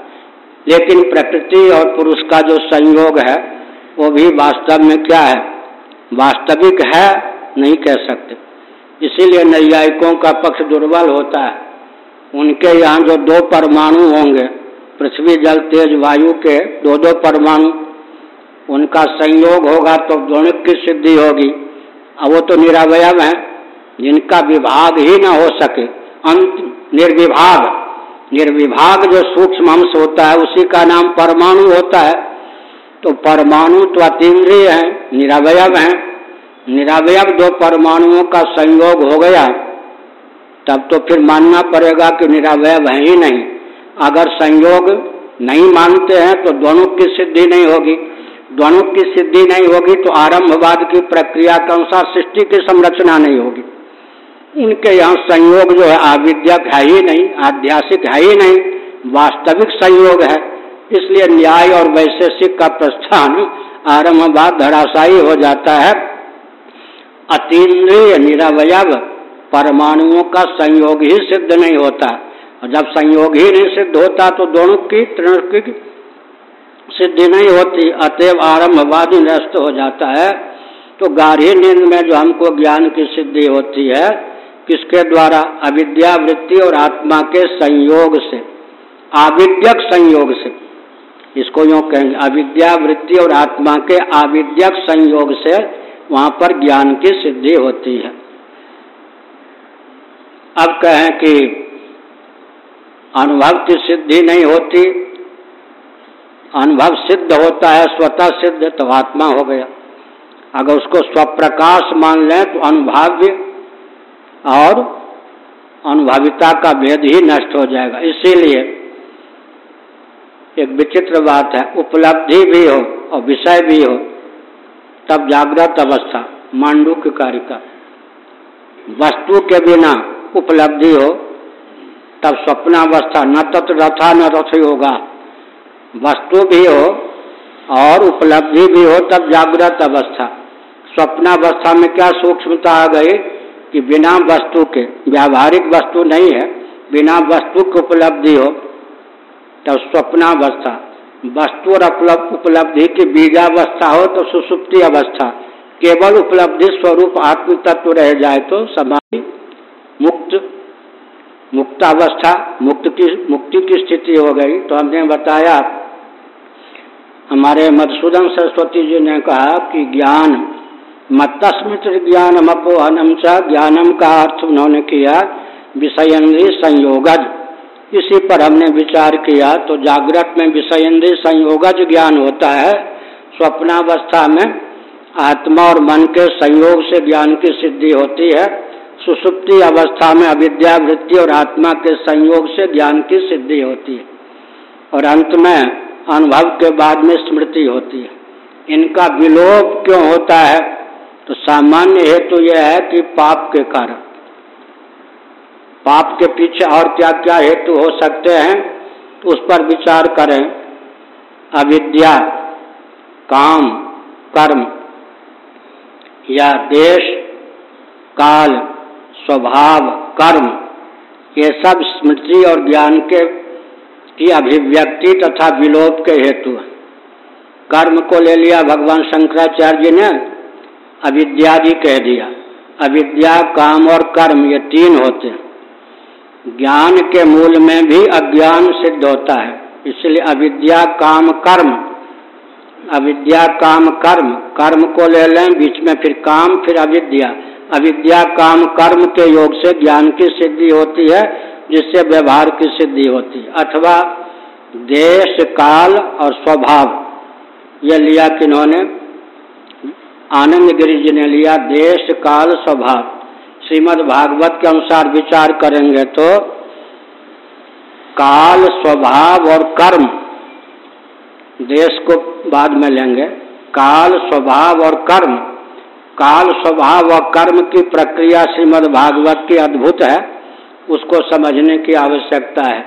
Speaker 1: लेकिन प्रकृति और पुरुष का जो संयोग है, वो भी वास्तव में क्या है? वास्तविक है, नहीं कह सकते। इसीलिए नैयायिकों का पक्ष दुर्बल होता है। उनके यहाँ जो दो परमाणु होंगे पृथ्वी जल तेज वायु के दो दो परमाणु, उनका संयोग होगा तो दोनों की सिद्धि होगी। अब वो तो निरावयव है, जिनका विभाग ही न हो सके। अंत निर्विभाग। निर्विभाग जो सूक्ष्म अंश होता है, उसी का नाम परमाणु होता है। तो परमाणु तो अतीन्द्रिय है, निरावयव है। निरावयव दो परमाणुओं का संयोग हो गया, तब तो फिर मानना पड़ेगा कि निरावयव है ही नहीं। अगर संयोग नहीं मानते हैं तो दोनों की सिद्धि नहीं होगी। दोनों की सिद्धि नहीं होगी तो आरंभवाद की प्रक्रिया के अनुसार सृष्टि की संरचना नहीं होगी। इनके यहाँ संयोग जो है आविद्यक है ही नहीं आध्यासिक है ही नहीं, वास्तविक संयोग है। इसलिए न्याय और वैशेषिक का प्रस्थान आरंभवाद धराशायी हो जाता है। अतीन्द्रिय निरवयव परमाणुओं का संयोग ही सिद्ध नहीं होता। और जब संयोग ही नहीं सिद्ध होता तो दोनों की तृण सिद्धि नहीं होती। अतएव आरंभवादी नष्ट हो जाता है। तो गाढ़ी नींद में जो हमको ज्ञान की सिद्धि होती है, किसके द्वारा? अविद्या वृत्ति और आत्मा के संयोग से। आविद्यक संयोग से। इसको यूँ कहेंगे अविद्या वृत्ति और आत्मा के आविद्यक संयोग से वहाँ पर ज्ञान की सिद्धि होती है। अब कहें कि अनुभव की सिद्धि नहीं होती। अनुभव सिद्ध होता है, स्वतः सिद्ध तो आत्मा हो गया। अगर उसको स्वप्रकाश मान लें तो अनुभाव्य और अनुभविता का भेद ही नष्ट हो जाएगा। इसीलिए एक विचित्र बात है, उपलब्धि भी हो और विषय भी हो, तब जागृत अवस्था मांडू की का। वस्तु के बिना उपलब्धि हो तब स्वप्नावस्था न तत्र रथा न रथ होगा। वस्तु भी हो और उपलब्धि भी हो, तब जागृत अवस्था। स्वप्नावस्था में क्या सूक्ष्मता आ गई कि बिना वस्तु के, व्यावहारिक वस्तु नहीं है, बिना वस्तु की उपलब्धि हो, तब स्वप्नावस्था वस्तु और उपलब्धि की बीजावस्था हो तो सुसुप्ति अवस्था। केवल उपलब्धि स्वरूप आत्म तत्व रह जाए तो समाधि मुक्त मुक्तावस्था, मुक्त की, मुक्ति की स्थिति हो गई। तो हमने बताया, हमारे मधुसूदन सरस्वती जी ने कहा कि ज्ञान मतस्मृत ज्ञानम अपोहनम च, ज्ञानम का अर्थ उन्होंने किया, विषयन्द्रीय संयोगज। इसी पर हमने विचार किया तो जागृत में विषयन्द्रीय संयोगज ज्ञान होता है। स्वप्नावस्था में आत्मा और मन के संयोग से ज्ञान की सिद्धि होती है। सुसुप्ति अवस्था में अविद्या वृत्ति और आत्मा के संयोग से ज्ञान की सिद्धि होती है। और अंत में अनुभव के बाद में स्मृति होती है। इनका विलोप क्यों होता है? तो सामान्य हेतु यह है कि पाप के कारण। पाप के पीछे और क्या क्या हेतु हो सकते हैं तो उस पर विचार करें। अविद्या, काम, कर्म या देश, काल स्वभाव, कर्म, ये सब स्मृति और ज्ञान के की अभिव्यक्ति तथा विलोप के हेतु है। कर्म को ले लिया भगवान शंकराचार्य ने अविद्यादि कह दिया। अविद्या, काम और कर्म, ये तीन होते हैं। ज्ञान के मूल में भी अज्ञान सिद्ध होता है, इसलिए अविद्या, काम, कर्म। अविद्या, काम, कर्म। कर्म को ले लें, बीच में फिर काम, फिर अविद्या। अविद्या काम कर्म के योग से ज्ञान की सिद्धि होती है, जिससे व्यवहार की सिद्धि होती है। अथवा देश, काल और स्वभाव यह लिया किन्होंने। आनंद गिरी जी ने लिया देश, काल, स्वभाव। श्रीमद् भागवत के अनुसार विचार करेंगे तो काल, स्वभाव और कर्म, देश को बाद में लेंगे। काल, स्वभाव और कर्म काल स्वभाव व कर्म की प्रक्रिया श्रीमद् भागवत की अद्भुत है, उसको समझने की आवश्यकता है।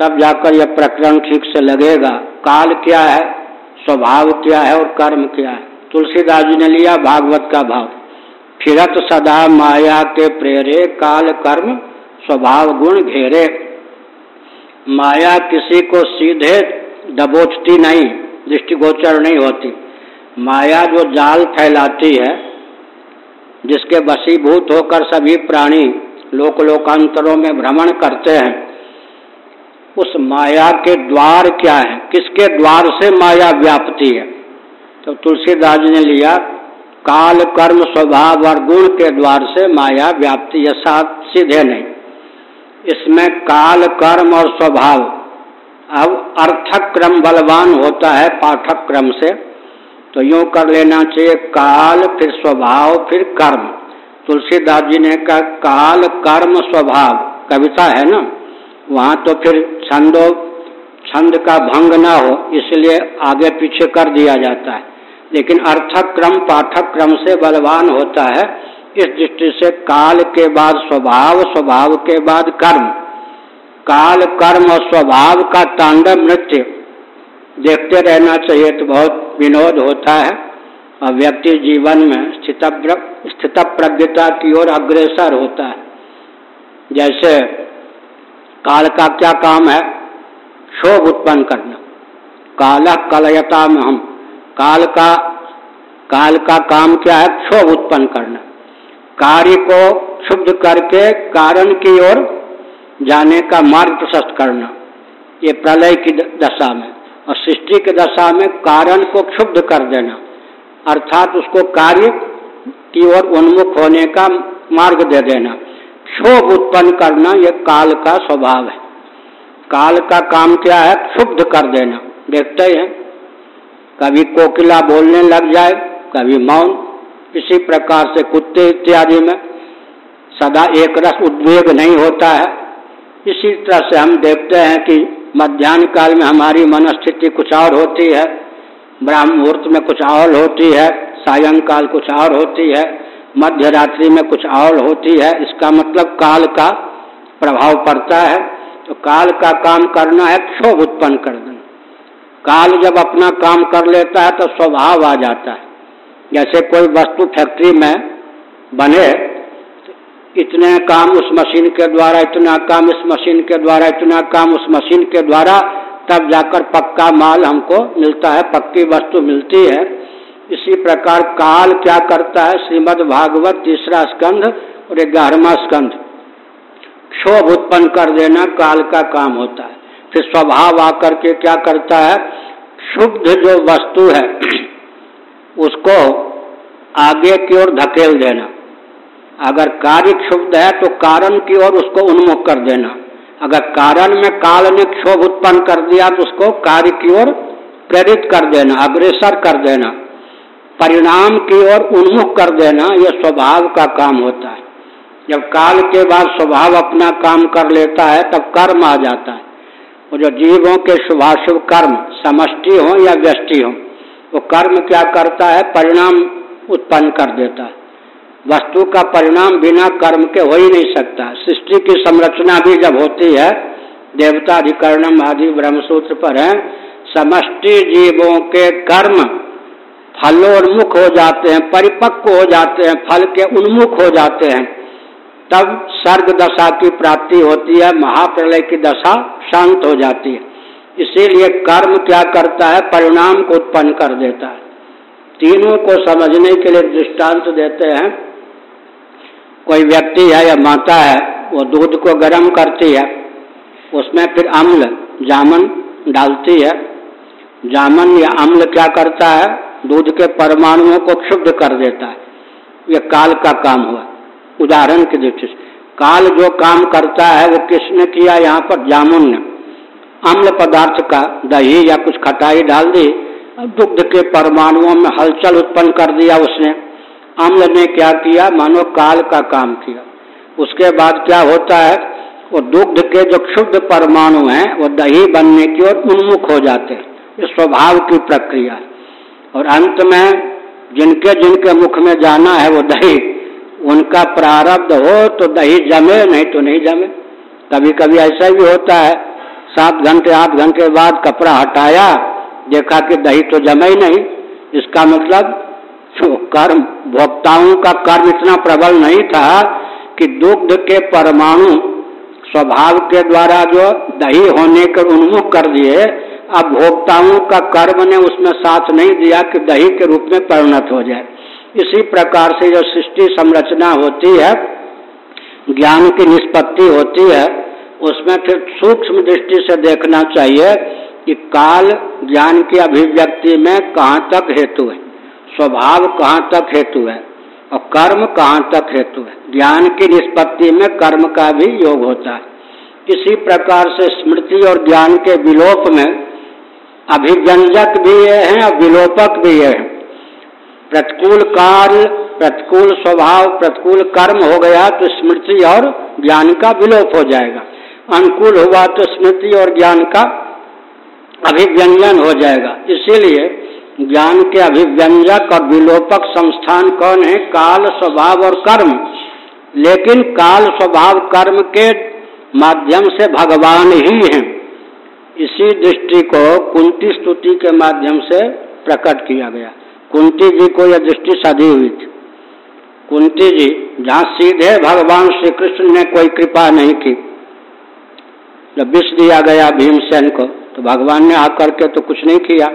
Speaker 1: तब जाकर यह प्रकरण ठीक से लगेगा, काल क्या है, स्वभाव क्या है और कर्म क्या है। तुलसीदास जी ने लिया भागवत का भाव। फिरत सदा माया के प्रेरे, काल कर्म, स्वभाव गुण घेरे। माया किसी को सीधे दबोचती नहीं, दृष्टिगोचर नहीं होती। माया जो जाल फैलाती है, जिसके वशीभूत होकर सभी प्राणी लोक लोकांतरों में भ्रमण करते हैं, उस माया के द्वार क्या है? किसके द्वार से माया व्यापती है? तो तुलसीदास ने लिया, काल कर्म स्वभाव और गुण के द्वार से माया व्याप्ति यशात सीधे नहीं। इसमें काल कर्म और स्वभाव, अब अर्थक क्रम बलवान होता है पाठक क्रम से। तो यूँ कर लेना चाहिए, काल फिर स्वभाव, फिर कर्म। तुलसीदास जी ने कहा, काल, कर्म, स्वभाव। कविता है ना? वहाँ तो फिर छंदो, छंद का भंग ना हो, इसलिए आगे पीछे कर दिया जाता है। लेकिन अर्थक क्रम पाठक क्रम से बलवान होता है। इस दृष्टि से काल के बाद स्वभाव स्वभाव के बाद कर्म। काल, कर्म और स्वभाव का तांडव नृत्य। देखते रहना चाहिए तो बहुत विनोद होता है। और व्यक्ति जीवन में स्थित स्थित प्रज्ञता की ओर अग्रसर होता है। जैसे काल का क्या काम है? क्षोभ उत्पन्न करना। काल कलयता में हम। काल का काल का काम क्या है? क्षोभ उत्पन्न करना। कार्य को क्षुब्ध करके कारण की ओर जाने का मार्ग प्रशस्त करना। ये प्रलय की दशा में। और सृष्टि की दशा में कारण को क्षुब्ध कर देना, अर्थात उसको कार्य की ओर उन्मुख होने का मार्ग दे देना। क्षोभ उत्पन्न करना यह काल का स्वभाव है। काल का काम क्या है? क्षुब्ध कर देना। देखते हैं, कभी कोकिला बोलने लग जाए, कभी मौन, इसी प्रकार से कुत्ते इत्यादि में सदा एक रस उद्वेग नहीं होता है। इसी तरह से हम देखते हैं कि मध्यान्ह काल में हमारी मनस्थिति कुछ और होती है ब्राह्म मुहूर्त में कुछ और होती है, सायंकाल कुछ और होती है मध्य रात्रि में कुछ और होती है, इसका मतलब काल का प्रभाव पड़ता है। तो काल का काम करना है क्षोभ उत्पन्न कर देना। काल जब अपना काम कर लेता है तो स्वभाव आ जाता है। जैसे कोई वस्तु फैक्ट्री में बने इतने काम उस मशीन के द्वारा, इतना काम इस मशीन के द्वारा, इतना काम उस मशीन के द्वारा, तब जाकर पक्का माल हमको मिलता है, पक्की वस्तु मिलती है। इसी प्रकार काल क्या करता है? श्रीमद् भागवत तीसरा स्कंध और ग्यारहवा स्कंध। क्षोभ उत्पन्न कर देना, काल का काम होता है। फिर स्वभाव आकर के क्या करता है? शुद्ध जो वस्तु है, उसको आगे की ओर धकेल देना। अगर कार्य क्षुब्ध है तो कारण की ओर उसको उन्मुख कर देना। अगर कारण में काल ने क्षोभ उत्पन्न कर दिया तो उसको कार्य की ओर प्रेरित कर देना, अग्रेसर कर देना। परिणाम की ओर उन्मुख कर देना यह स्वभाव का काम होता है। जब काल के बाद स्वभाव अपना काम कर लेता है, तब कर्म आ जाता है। वो जो जीवों के शुभाशुभ कर्म, समष्टि हो या व्यष्टि हो, वो कर्म क्या करता है? परिणाम उत्पन्न कर देता है। वस्तु का परिणाम बिना कर्म के हो ही नहीं सकता। सृष्टि की संरचना भी जब होती है देवता अधिकरणम आदि ब्रह्मसूत्र पर है, समष्टि जीवों के कर्म फलोन्मुख हो जाते हैं, परिपक्व हो जाते हैं, फल के उन्मुख हो जाते हैं। तब सर्ग दशा की प्राप्ति होती है, महाप्रलय की दशा शांत हो जाती है। इसीलिए कर्म क्या करता है, परिणाम को उत्पन्न कर देता है। तीनों को समझने के लिए दृष्टांत देते हैं। कोई व्यक्ति है या माता है, वो दूध को गर्म करती है, उसमें फिर अम्ल, जामन डालती है। जामन या अम्ल क्या करता है? दूध के परमाणुओं को क्षुब्ध कर देता है। यह काल का काम हुआ। उदाहरण की दृष्टि से, काल जो काम करता है, वो किसने किया? यहाँ पर जामुन ने। अम्ल पदार्थ का दही या कुछ खटाई डाल दी दुग्ध के परमाणुओं में हलचल उत्पन्न कर दिया उसने। अम्ल ने क्या किया? मानो काल का काम किया। उसके बाद क्या होता है? वो दुग्ध के जो क्षुद्ध परमाणु हैं, वो दही बनने की ओर उन्मुख हो जाते हैं। ये स्वभाव की प्रक्रिया। और अंत में जिनके जिनके मुख में जाना है वो दही, उनका प्रारब्ध हो तो दही जमे, नहीं तो नहीं जमे। कभी कभी ऐसा भी होता है, सात घंटे, आठ घंटे बाद कपड़ा हटाया, देखा कि दही तो जमे ही नहीं। इसका मतलब कर्म भोक्ताओं का कर्म इतना प्रबल नहीं था कि दुग्ध के परमाणु स्वभाव के द्वारा जो दही होने के उन्मुख कर दिए, अब भोक्ताओं का कर्म ने उसमें साथ नहीं दिया कि दही के रूप में परिणत हो जाए। इसी प्रकार से जो सृष्टि संरचना होती है, ज्ञान की निष्पत्ति होती है, उसमें फिर सूक्ष्म दृष्टि से देखना चाहिए कि काल ज्ञान की अभिव्यक्ति में कहाँ तक हेतु है। स्वभाव कहाँ तक हेतु है? और कर्म कहाँ तक हेतु है? ज्ञान की निष्पत्ति में कर्म का भी योग होता है। इसी प्रकार से स्मृति और ज्ञान के विलोप में अभिव्यंजक भी ये हैं और विलोपक भी ये हैं। प्रतिकूल काल, प्रतिकूल स्वभाव, प्रतिकूल कर्म हो गया तो स्मृति और ज्ञान का विलोप हो जाएगा। अनुकूल हुआ तो स्मृति और ज्ञान का अभिव्यंजन हो जाएगा। इसीलिए ज्ञान के अभिव्यंजक और विलोपक संस्थान कौन है? काल स्वभाव और कर्म। लेकिन काल स्वभाव कर्म के माध्यम से भगवान ही हैं। इसी दृष्टि को कुंती स्तुति के माध्यम से प्रकट किया गया। कुंती जी को यह दृष्टि सधी हुई थी। कुंती जी, जहाँ सीधे भगवान श्री कृष्ण ने कोई कृपा नहीं की, जब विष दिया गया भीमसेन को तो भगवान ने आकर के तो कुछ नहीं किया।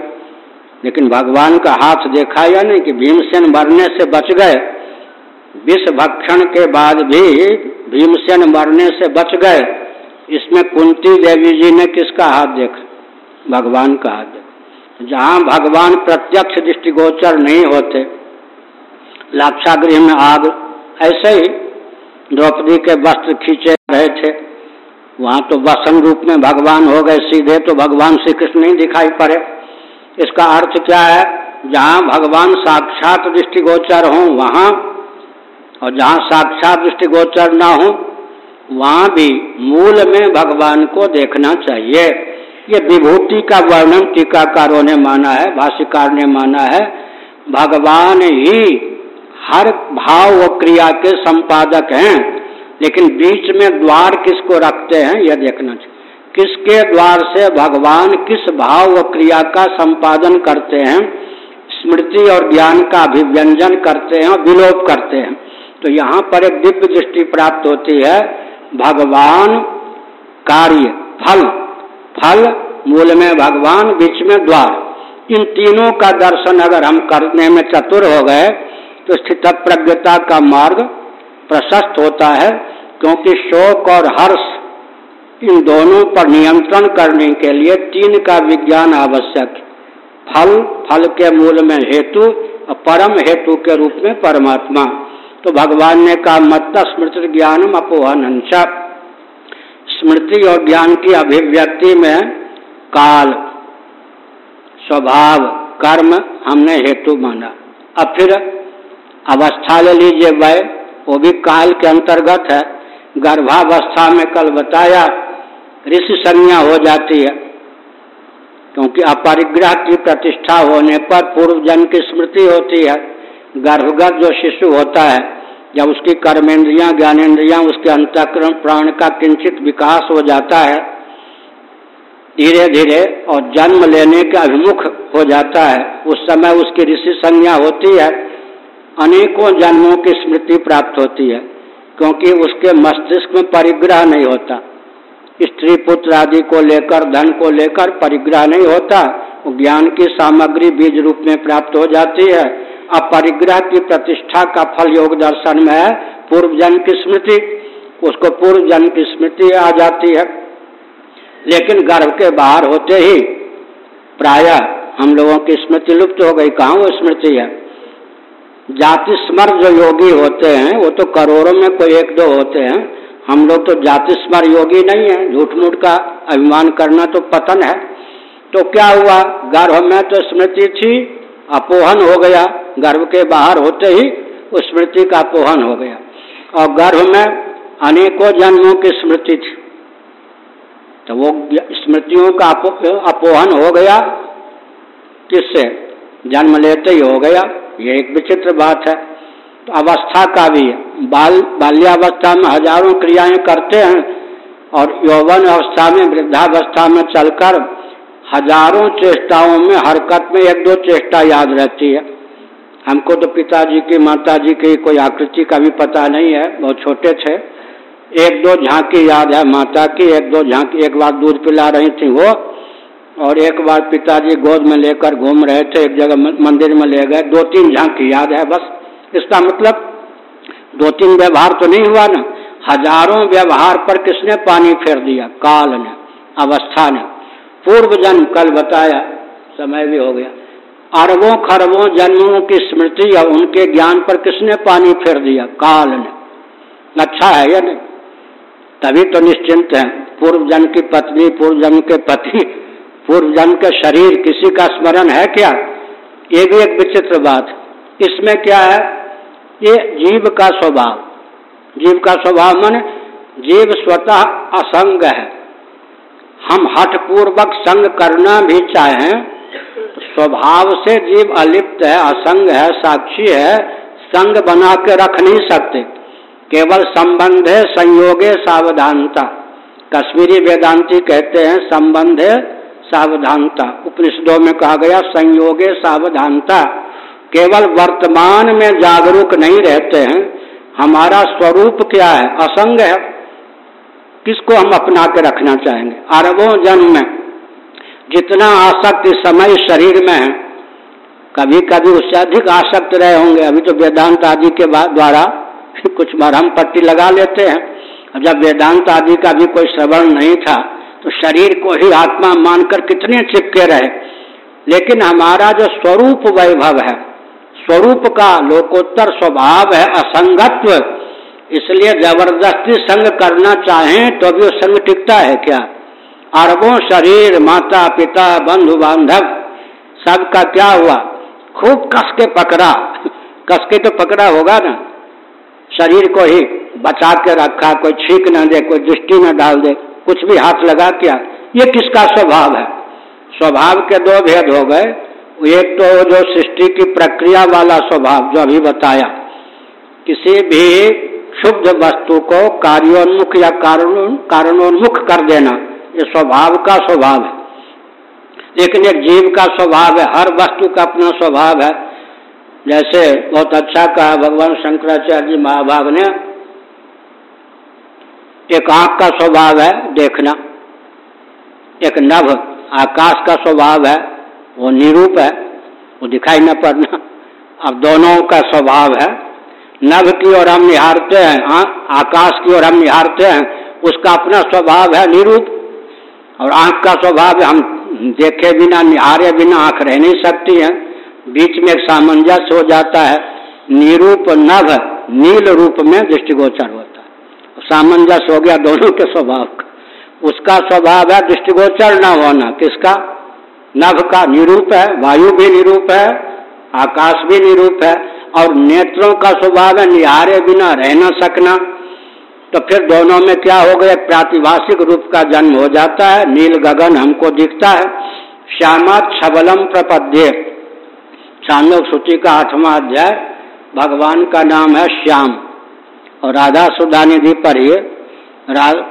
Speaker 1: लेकिन भगवान का हाथ देखा या नहीं कि भीमसेन मरने से बच गए। विष भक्षण के बाद भी भीमसेन मरने से बच गए। इसमें कुंती देवी जी ने किसका हाथ देखा? भगवान का हाथ देखा। जहाँ भगवान प्रत्यक्ष दृष्टिगोचर नहीं होते, लाक्षागृह में आग ऐसे ही द्रौपदी के वस्त्र खींचे रहे थे। वहाँ तो वसन रूप में भगवान हो गए, सीधे तो भगवान श्री कृष्ण नहीं दिखाई पड़े। इसका अर्थ क्या है? जहाँ भगवान साक्षात दृष्टिगोचर हों, वहाँ। और जहाँ साक्षात दृष्टिगोचर ना हो, वहाँ भी मूल में भगवान को देखना चाहिए। ये विभूति का वर्णन टीकाकारों ने माना है, भाष्यकार ने माना है। भगवान ही हर भाव व क्रिया के संपादक हैं, लेकिन बीच में द्वार किसको रखते हैं यह देखना चाहिए। किसके द्वार से भगवान किस भाव व क्रिया का संपादन करते हैं, स्मृति और ज्ञान का अभिव्यंजन करते हैं और विलोप करते हैं। तो यहाँ पर एक दिव्य दृष्टि प्राप्त होती है, भगवान कार्य, फल फल मूल में भगवान, बीच में द्वार। इन तीनों का दर्शन अगर हम करने में चतुर हो गए तो स्थित प्रज्ञता का मार्ग प्रशस्त होता है, क्योंकि शोक और हर्ष इन दोनों पर नियंत्रण करने के लिए तीन का विज्ञान आवश्यक। फल फल के मूल में हेतु, और परम हेतु के रूप में परमात्मा। तो भगवान ने कहा मत स्मृति ज्ञानम अपोहन स्मृति और ज्ञान की अभिव्यक्ति में काल, स्वभाव, कर्म हमने हेतु माना। अब फिर अवस्था ले लीजिए वह वो भी काल के अंतर्गत है। गर्भावस्था में कल बताया ऋषि संज्ञा हो जाती है। क्योंकि अपरिग्रह की प्रतिष्ठा होने पर पूर्व जन्म की स्मृति होती है। गर्भगत जो शिशु होता है जब उसकी कर्मेंद्रियाँ ज्ञानेन्द्रियाँ उसके अंतकरण प्राण का किंचित विकास हो जाता है। धीरे धीरे और जन्म लेने के अभिमुख हो जाता है। उस समय उसकी ऋषि संज्ञा होती है। अनेकों जन्मों की स्मृति प्राप्त होती है, क्योंकि उसके मस्तिष्क में परिग्रह नहीं होता। स्त्री पुत्र आदि को लेकर, धन को लेकर परिग्रह नहीं होता। ज्ञान की सामग्री बीज रूप में प्राप्त हो जाती है। अब परिग्रह की प्रतिष्ठा का फल योग दर्शन में है। पूर्व जन्म की स्मृति, उसको पूर्व जन्म की स्मृति आ जाती है। लेकिन गर्भ के बाहर होते ही प्राय हम लोगों की स्मृति लुप्त हो गई। कहाँ वो स्मृति है? जाति स्मर जो योगी होते हैं, वो तो करोड़ों में कोई एक दो होते हैं। हम लोग तो जाति स्मर योगी नहीं है झूठ मूठ का अभिमान करना तो पतन है। तो क्या हुआ? गर्भ में तो स्मृति थी, अपोहन हो गया। गर्भ के बाहर होते ही उस स्मृति का अपोहन हो गया। और गर्भ में अनेकों जन्मों की स्मृति थी। तो वो स्मृतियों का अपोहन हो गया। किससे? जन्म लेते ही हो गया। ये एक विचित्र बात है। अवस्था का भी बाल, बाल्यावस्था में हज़ारों क्रियाएँ करते हैं और यौवन अवस्था में, वृद्धावस्था में चलकर हज़ारों चेष्टाओं में, हरकत में एक दो चेष्टा याद रहती है। हमको तो पिताजी की माता जी की कोई आकृति का भी पता नहीं है, बहुत छोटे थे। एक दो झांकी याद है माता की, एक दो झांकी, एक बार दूध पिला रही थी वो, और एक बार पिताजी गोद में लेकर घूम रहे थे, एक जगह मंदिर में ले गए, दो तीन झांकी याद है बस। इसका मतलब दो तीन व्यवहार तो नहीं हुआ ना। हज़ारों व्यवहार पर किसने पानी फेर दिया? काल ने, अवस्था ने। पूर्व जन्म कल बताया, समय भी हो गया। अरबों खरबों जन्मों की स्मृति या उनके ज्ञान पर किसने पानी फेर दिया? काल ने। अच्छा है या नहीं? तभी तो निश्चिंत है। पूर्व जन्म की पत्नी पूर्व जन्म के पति पूर्व जन्म के शरीर, किसी का स्मरण है क्या? ये भी एक विचित्र बात। इसमें क्या है? ये जीव का स्वभाव। जीव का स्वभाव मन जीव स्वतः असंग है। हम हठ पूर्वक संग करना भी चाहें, स्वभाव से जीव अलिप्त है, असंग है, साक्षी है, संग बना के रख नहीं सकते। केवल संबंध है, संयोगे सावधानता। कश्मीरी वेदांति कहते हैं, संबंध है, सावधानता। उपनिषदों में कहा गया, संयोगे सावधानता। केवल वर्तमान में जागरूक नहीं रहते हैं। हमारा स्वरूप क्या है? असंग है। किसको हम अपना के रखना चाहेंगे? अरबों जन्म में जितना आसक्त इस समय शरीर में है कभी कभी उससे अधिक आसक्त रहे होंगे। अभी तो वेदांत आदि के द्वारा कुछ मरहम पट्टी लगा लेते हैं। जब वेदांत आदि का भी कोई श्रवण नहीं था तो शरीर को ही आत्मा मानकर कितने चिपके रहे। लेकिन हमारा जो स्वरूप वैभव है स्वरूप का लोकोत्तर स्वभाव है असंगत्व। इसलिए ज़बरदस्ती संग करना चाहें तो भी वो संग टिकता है क्या? अरबों शरीर, माता, पिता, बंधु, बांधव, सबका क्या हुआ? खूब कस के पकड़ा। कस के तो पकड़ा होगा ना? शरीर को ही बचा के रखा, कोई छीक न दे, कोई दृष्टि न डाल दे, कुछ भी हाथ लगा क्या। ये किसका स्वभाव है? स्वभाव के दो भेद हो गए। एक तो जो सृष्टि की प्रक्रिया वाला स्वभाव जो अभी बताया, किसी भी शुद्ध वस्तु को कार्योन्मुख या कारण, कारणोन्मुख कर देना, ये स्वभाव का स्वभाव है। लेकिन एक जीव का स्वभाव है, हर वस्तु का अपना स्वभाव है। जैसे बहुत अच्छा कहा भगवान शंकराचार्य जी महाभाग ने, एक आँख का स्वभाव है, देखना। एक नभ, आकाश का स्वभाव है वो निरूप है वो दिखाई न पड़ना। अब दोनों का स्वभाव है। नभ की ओर हम निहारते हैं आ, आकाश की ओर हम निहारते हैं उसका अपना स्वभाव है निरूप। और आँख का स्वभाव हम देखे बिना निहारे बिना आँख रह नहीं सकती है। बीच में एक सामंजस्य हो जाता है। निरूप नभ नील रूप में दृष्टिगोचर होता है। सामंजस्य हो गया दोनों के स्वभाव का। उसका स्वभाव है दृष्टिगोचर न होना। किसका? नभ का निरूप है, वायु भी निरूप है, आकाश भी निरूप है, और नेत्रों का स्वभाव है, निहारे बिना रह न सकना। तो फिर दोनों में क्या हो गया? प्रातिभाषिक रूप का जन्म हो जाता है, नील गगन हमको दिखता है। श्यामा छबलम प्रपद्य। चांदोक सूची का आठवां अध्याय, भगवान का नाम है श्याम। और राधा सुधा निधि पढ़िए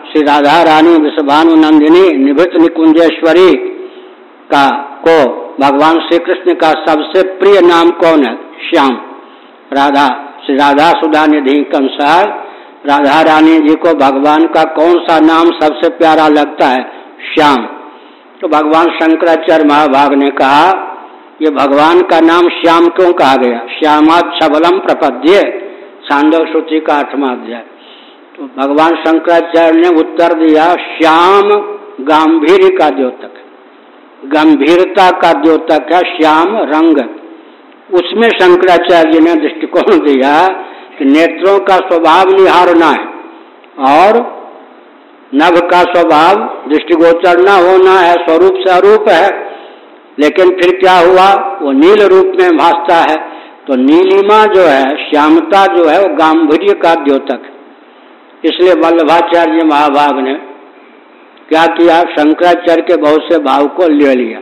Speaker 1: श्री राधा रानी विश्वानु नंदिनी निभृत निकुंजेश्वरी का, को भगवान श्री कृष्ण का सबसे प्रिय नाम कौन है? श्याम। राधा, श्री राधा सुधा निधि के अनुसार राधा रानी जी को भगवान का कौन सा नाम सबसे प्यारा लगता है? श्याम। तो भगवान शंकराचार्य महाभाग ने कहा, ये भगवान का नाम श्याम क्यों कहा गया? श्यामा छबलम प्रपद्य छांदव सूची का आठवा अध्याय। तो भगवान शंकराचार्य ने उत्तर दिया, श्याम गंभीर का द्योतक। गंभीरता का द्योतक है, श्याम रंग। उसमें शंकराचार्य ने दृष्टिकोण दिया कि नेत्रों का स्वभाव निहारना है और नभ का स्वभाव, दृष्टिगोचर न होना है, स्वरूप से अरूप है। लेकिन फिर क्या हुआ? वो नील रूप में भासता है। तो नीलिमा जो है, श्यामता जो है, वो गांधीर्य का द्योतक। इसलिए वल्लभाचार्य महाभाग ने क्या किया? शंकराचार्य के बहुत से भाव को ले लिया।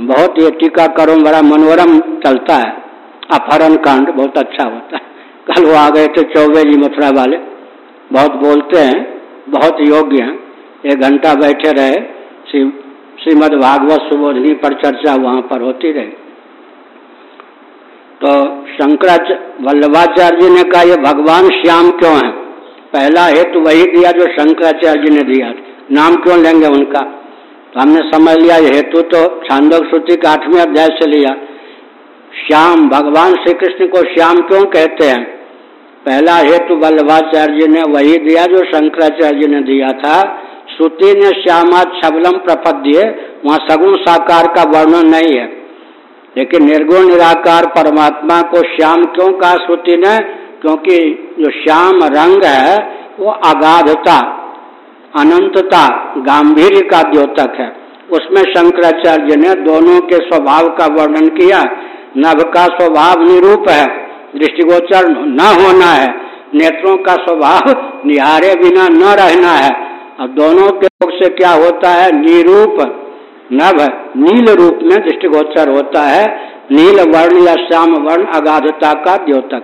Speaker 1: बहुत ये टीका करो, बड़ा मनोरम चलता है। अपहरण कांड बहुत अच्छा होता है। कल वो आ गए थे चौबे जी मथुरा वाले। बहुत बोलते हैं, बहुत योग्य हैं। एक घंटा बैठे रहे। श्रीमद भागवत सुबोधनी पर चर्चा वहाँ पर होती रही। तो शंकराचार्य वल्लभाचार्य जी ने कहा, ये भगवान श्याम क्यों है? पहला हेतु वही दिया जो शंकराचार्य जी ने दिया नाम क्यों लेंगे उनका? तो हमने समझ लिया हेतु तो छांदोक श्रुति का आठवें अध्याय से लिया। श्याम, भगवान श्री कृष्ण को श्याम क्यों कहते हैं? पहला हेतु वल्लभाचार्य ने वही दिया जो शंकराचार्य जी ने दिया था। श्रुति ने श्यामा छबलम प्रपद्य वहाँ सगुण साकार का वर्णन नहीं है। लेकिन निर्गुण निराकार परमात्मा को श्याम क्यों कहा श्रुति ने? क्योंकि जो श्याम रंग है, वो अगाधता अनंतता गांधीर्य का द्योतक है। उसमें शंकराचार्य ने दोनों के स्वभाव का वर्णन किया। नभ का स्वभाव निरूप है, दृष्टिगोचर न होना है, नेत्रों का स्वभाव निहारे बिना न रहना है। और दोनों के योग से क्या होता है? निरूप। नभ नील रूप में दृष्टिगोचर होता है, नील वर्ण या श्याम वर्ण अगाधता का द्योतक।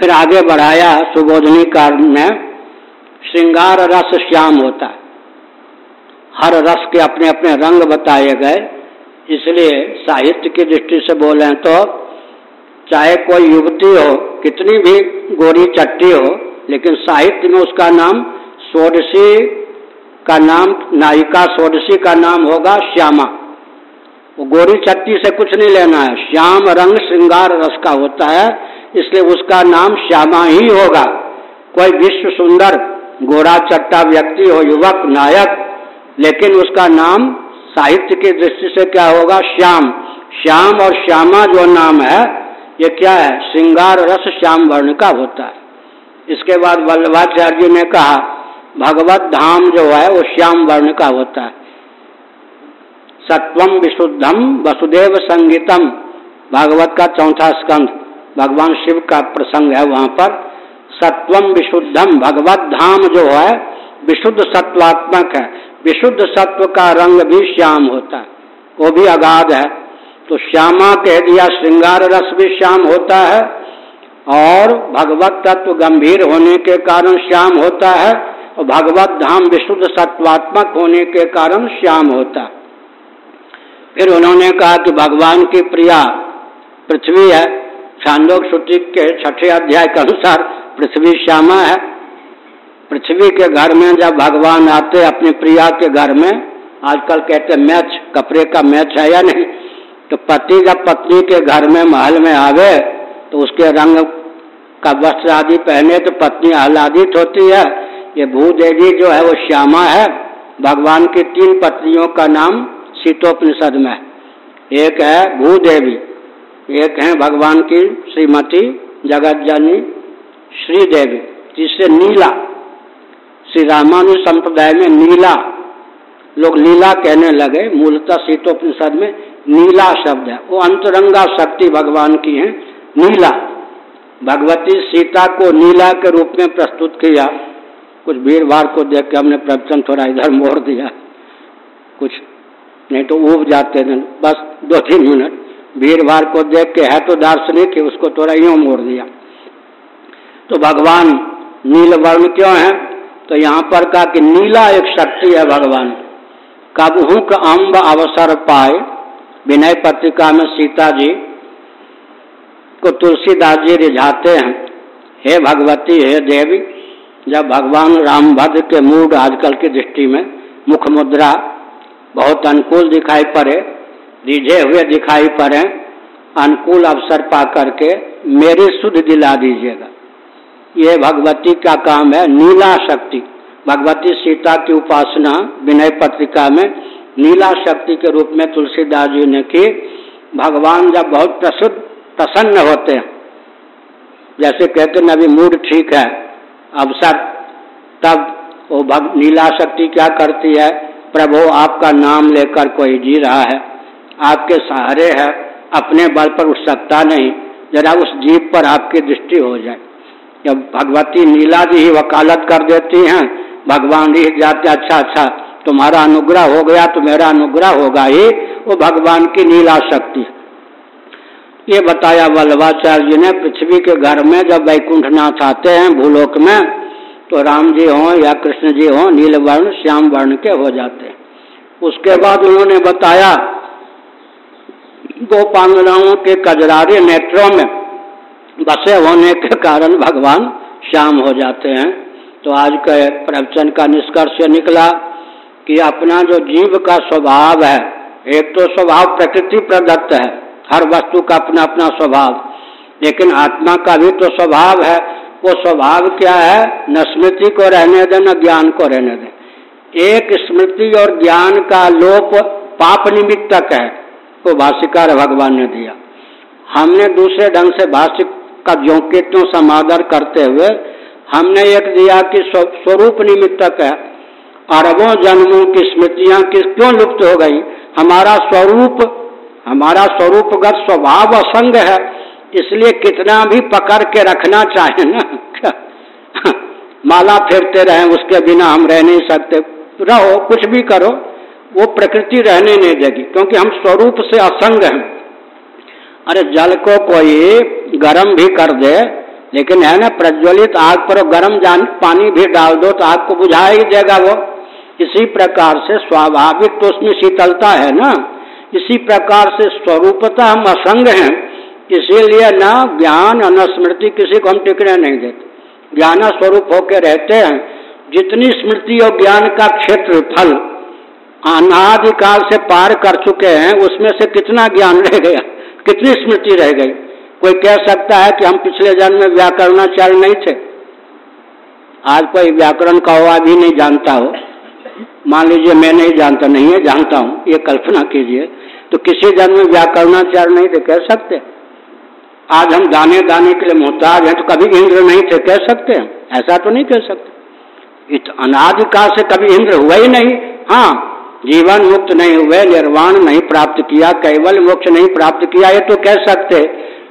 Speaker 1: फिर आगे बढ़ाया सुबोधनी काल में श्रृंगार रस श्याम होता है। हर रस के अपने अपने रंग बताए गए। इसलिए साहित्य की दृष्टि से बोले तो चाहे कोई युवती हो, कितनी भी गोरी चट्टी हो, लेकिन साहित्य में उसका नाम सोडसी का नाम, नायिका सोडसी का नाम होगा श्यामा। वो गोरी चट्टी से कुछ नहीं लेना है। श्याम रंग श्रृंगार रस का होता है, इसलिए उसका नाम श्यामा ही होगा। कोई विश्व सुंदर गोरा चट्टा व्यक्ति हो, युवक, नायक, लेकिन उसका नाम साहित्य की दृष्टि से क्या होगा? श्याम। श्याम और श्यामा जो नाम है, ये क्या है? श्रृंगार रस श्याम वर्ण का होता है। इसके बाद वल्लभाचार्य ने कहा, भगवत धाम जो है, वो श्याम वर्ण का होता है। सत्वम विशुद्धम वसुदेव संगीतम भागवत का चौथा स्कंध, भगवान शिव का प्रसंग है वहाँ पर। सत्वम विशुद्धम भगवत धाम जो है, विशुद्ध सत्वात्मक है। विशुद्ध सत्व का रंग भी श्याम होता है। वो भी अगाध है। तो श्यामा कह दिया, श्रृंगार रस भी श्याम होता है और भगवत तत्व गंभीर होने के कारण श्याम होता है और भगवत धाम विशुद्ध सत्वात्मक होने के कारण श्याम होता फिर उन्होंने कहा कि भगवान की प्रिया पृथ्वी है। छांदोक श्रुति के छठे अध्याय के अनुसार पृथ्वी श्यामा है। पृथ्वी के घर में जब भगवान आते, अपनी प्रिया के घर में, आजकल कहते मैच, कपड़े का मैच है या नहीं? तो पति जब पत्नी के घर में महल में आवे तो उसके रंग का वस्त्र आदि पहने तो पत्नी आह्लादित होती है। ये भूदेवी जो है, वो श्यामा है। भगवान की तीन पत्नियों का नाम शीतोपनिषद में एक है भूदेवी एक है भगवान की श्रीमती जगत जननी श्रीदेवी जिससे नीला श्री रामानु संप्रदाय में नीला, लोग लीला कहने लगे, मूलतः शीतोपनिषद में नीला शब्द है। वो अंतरंगा शक्ति भगवान की है, नीला। भगवती सीता को नीला के रूप में प्रस्तुत किया। कुछ भीड़ भाड़ को देख के हमने प्रवचन थोड़ा इधर मोड़ दिया। कुछ नहीं तो उब जाते थे। बस दो तीन मिनट। भीड़ भाड़ को देख के है तो दार्शनिक उसको थोड़ा यूँ मोड़ दिया। तो भगवान नील वर्ण क्यों है? तो यहाँ पर कहा कि नीला एक शक्ति है भगवान। कब हूँ अम्ब अवसर पाए? विनय पत्रिका में सीता जी को तुलसीदास जी रिझाते हैं। हे भगवती, हे देवी, जब भगवान रामभद्र के मूड आजकल की दृष्टि में मुख मुद्रा बहुत अनुकूल दिखाई पड़े, रिझे हुए दिखाई पड़े, अनुकूल अवसर पा करके मेरी शुद्ध दिला दीजिएगा। ये भगवती का काम है, नीला शक्ति। भगवती सीता की उपासना विनय पत्रिका में नीला शक्ति के रूप में तुलसीदास जी ने की। भगवान जब बहुत प्रसुद्ध, प्रसन्न होते हैं। जैसे कहते हैं, अभी मूड ठीक है, अवसर, तब वो भग, नीला शक्ति क्या करती है? प्रभु, आपका नाम लेकर कोई जी रहा है, आपके सहारे है, अपने बल पर उठ सकता नहीं, जरा उस जीव पर आपकी दृष्टि हो जाए। जब भगवती नीला जी ही वकालत कर देती हैं, भगवान ही जाते अच्छा अच्छा तुम्हारा अनुग्रह हो गया तो मेरा अनुग्रह होगा ही। वो भगवान की नीला शक्ति। ये बताया वल्लभाचार्य जी ने, पृथ्वी के घर में जब वैकुंठनाथ आते हैं, भूलोक में तो राम जी हों या कृष्ण जी हों नील वर्ण श्याम वर्ण के हो जाते हैं। उसके बाद उन्होंने बताया गोपांगनाओं के कजरारे नेत्रों में बसे होने के कारण भगवान श्याम हो जाते हैं। तो आज के प्रवचन का निष्कर्ष निकला कि अपना जो जीव का स्वभाव है, एक तो स्वभाव प्रकृति प्रदत्त है, हर वस्तु का अपना अपना स्वभाव। लेकिन आत्मा का भी तो स्वभाव है, वो स्वभाव क्या है? न स्मृति को रहने दे, न ज्ञान को रहने दे। एक स्मृति और ज्ञान का लोप पाप निमित्तक है, वो भाष्यकार भगवान ने दिया। हमने दूसरे ढंग से भाष्य का क्यों समादर करते हुए हमने एक दिया कि स्वरूप निमित्तक है अरबों जन्मों की स्मृतियाँ किस क्यों लुप्त हो गई? हमारा स्वरूप, हमारा स्वरूपगत स्वभाव असंग है, इसलिए कितना भी पकड़ के रखना चाहे ना माला फेरते रहे, उसके बिना हम रह नहीं सकते। रहो, कुछ भी करो, वो प्रकृति रहने नहीं देगी, क्योंकि हम स्वरूप से असंग हैं। अरे जल को कोई गर्म भी कर दे, लेकिन है ना, प्रज्वलित आग पर गर्म जान, पानी भी डाल दो तो आग को बुझा ही देगा वो। इसी प्रकार से स्वाभाविक तो उसमें शीतलता है ना। इसी प्रकार से स्वरूपता हम असंग हैं, इसीलिए न ज्ञान न स्मृति किसी को हम टिकने नहीं देते। ज्ञान स्वरूप होकर रहते हैं, जितनी स्मृति और ज्ञान का क्षेत्र, फल, अनादिकाल से पार कर चुके हैं, उसमें से कितना ज्ञान रह गया? कितनी स्मृति रह गई? कोई कह सकता है कि हम पिछले जन्म में व्याकरणाचार्य नहीं थे। आज कोई व्याकरण का हुआ भी नहीं जानता हो। मान लीजिए मैं नहीं जानता, नहीं है, जानता हूँ। ये कल्पना कीजिए। तो किसी जन्म में व्याकरणाचार्य नहीं थे, कह सकते आज हम दाने दाने के लिए मोहताज हैं तो कभी इंद्र नहीं थे, कह सकते हैं। ऐसा तो नहीं कह सकते। अनादिकाल से कभी इंद्र हुआ ही नहीं। हाँ जीवन मुक्त नहीं हुए, निर्वाण नहीं प्राप्त किया कैवल मोक्ष नहीं प्राप्त किया, ये तो कह सकते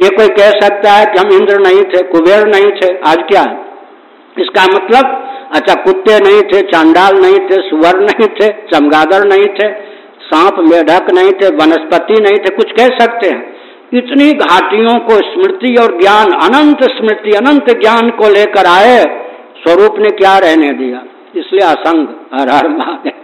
Speaker 1: ये कोई कह सकता है कि हम इंद्र नहीं थे, कुबेर नहीं थे, आज क्या है? इसका मतलब अच्छा कुत्ते नहीं थे, चांडाल नहीं थे सुवर नहीं थे, चमगादड़ नहीं थे, सांप, मेढक नहीं थे, वनस्पति नहीं थे, कुछ कह सकते हैं। इतनी घाटियों को स्मृति और ज्ञान, अनंत स्मृति, अनंत ज्ञान को लेकर आए, स्वरूप ने क्या रहने दिया? इसलिए असंग, हर हर महादेव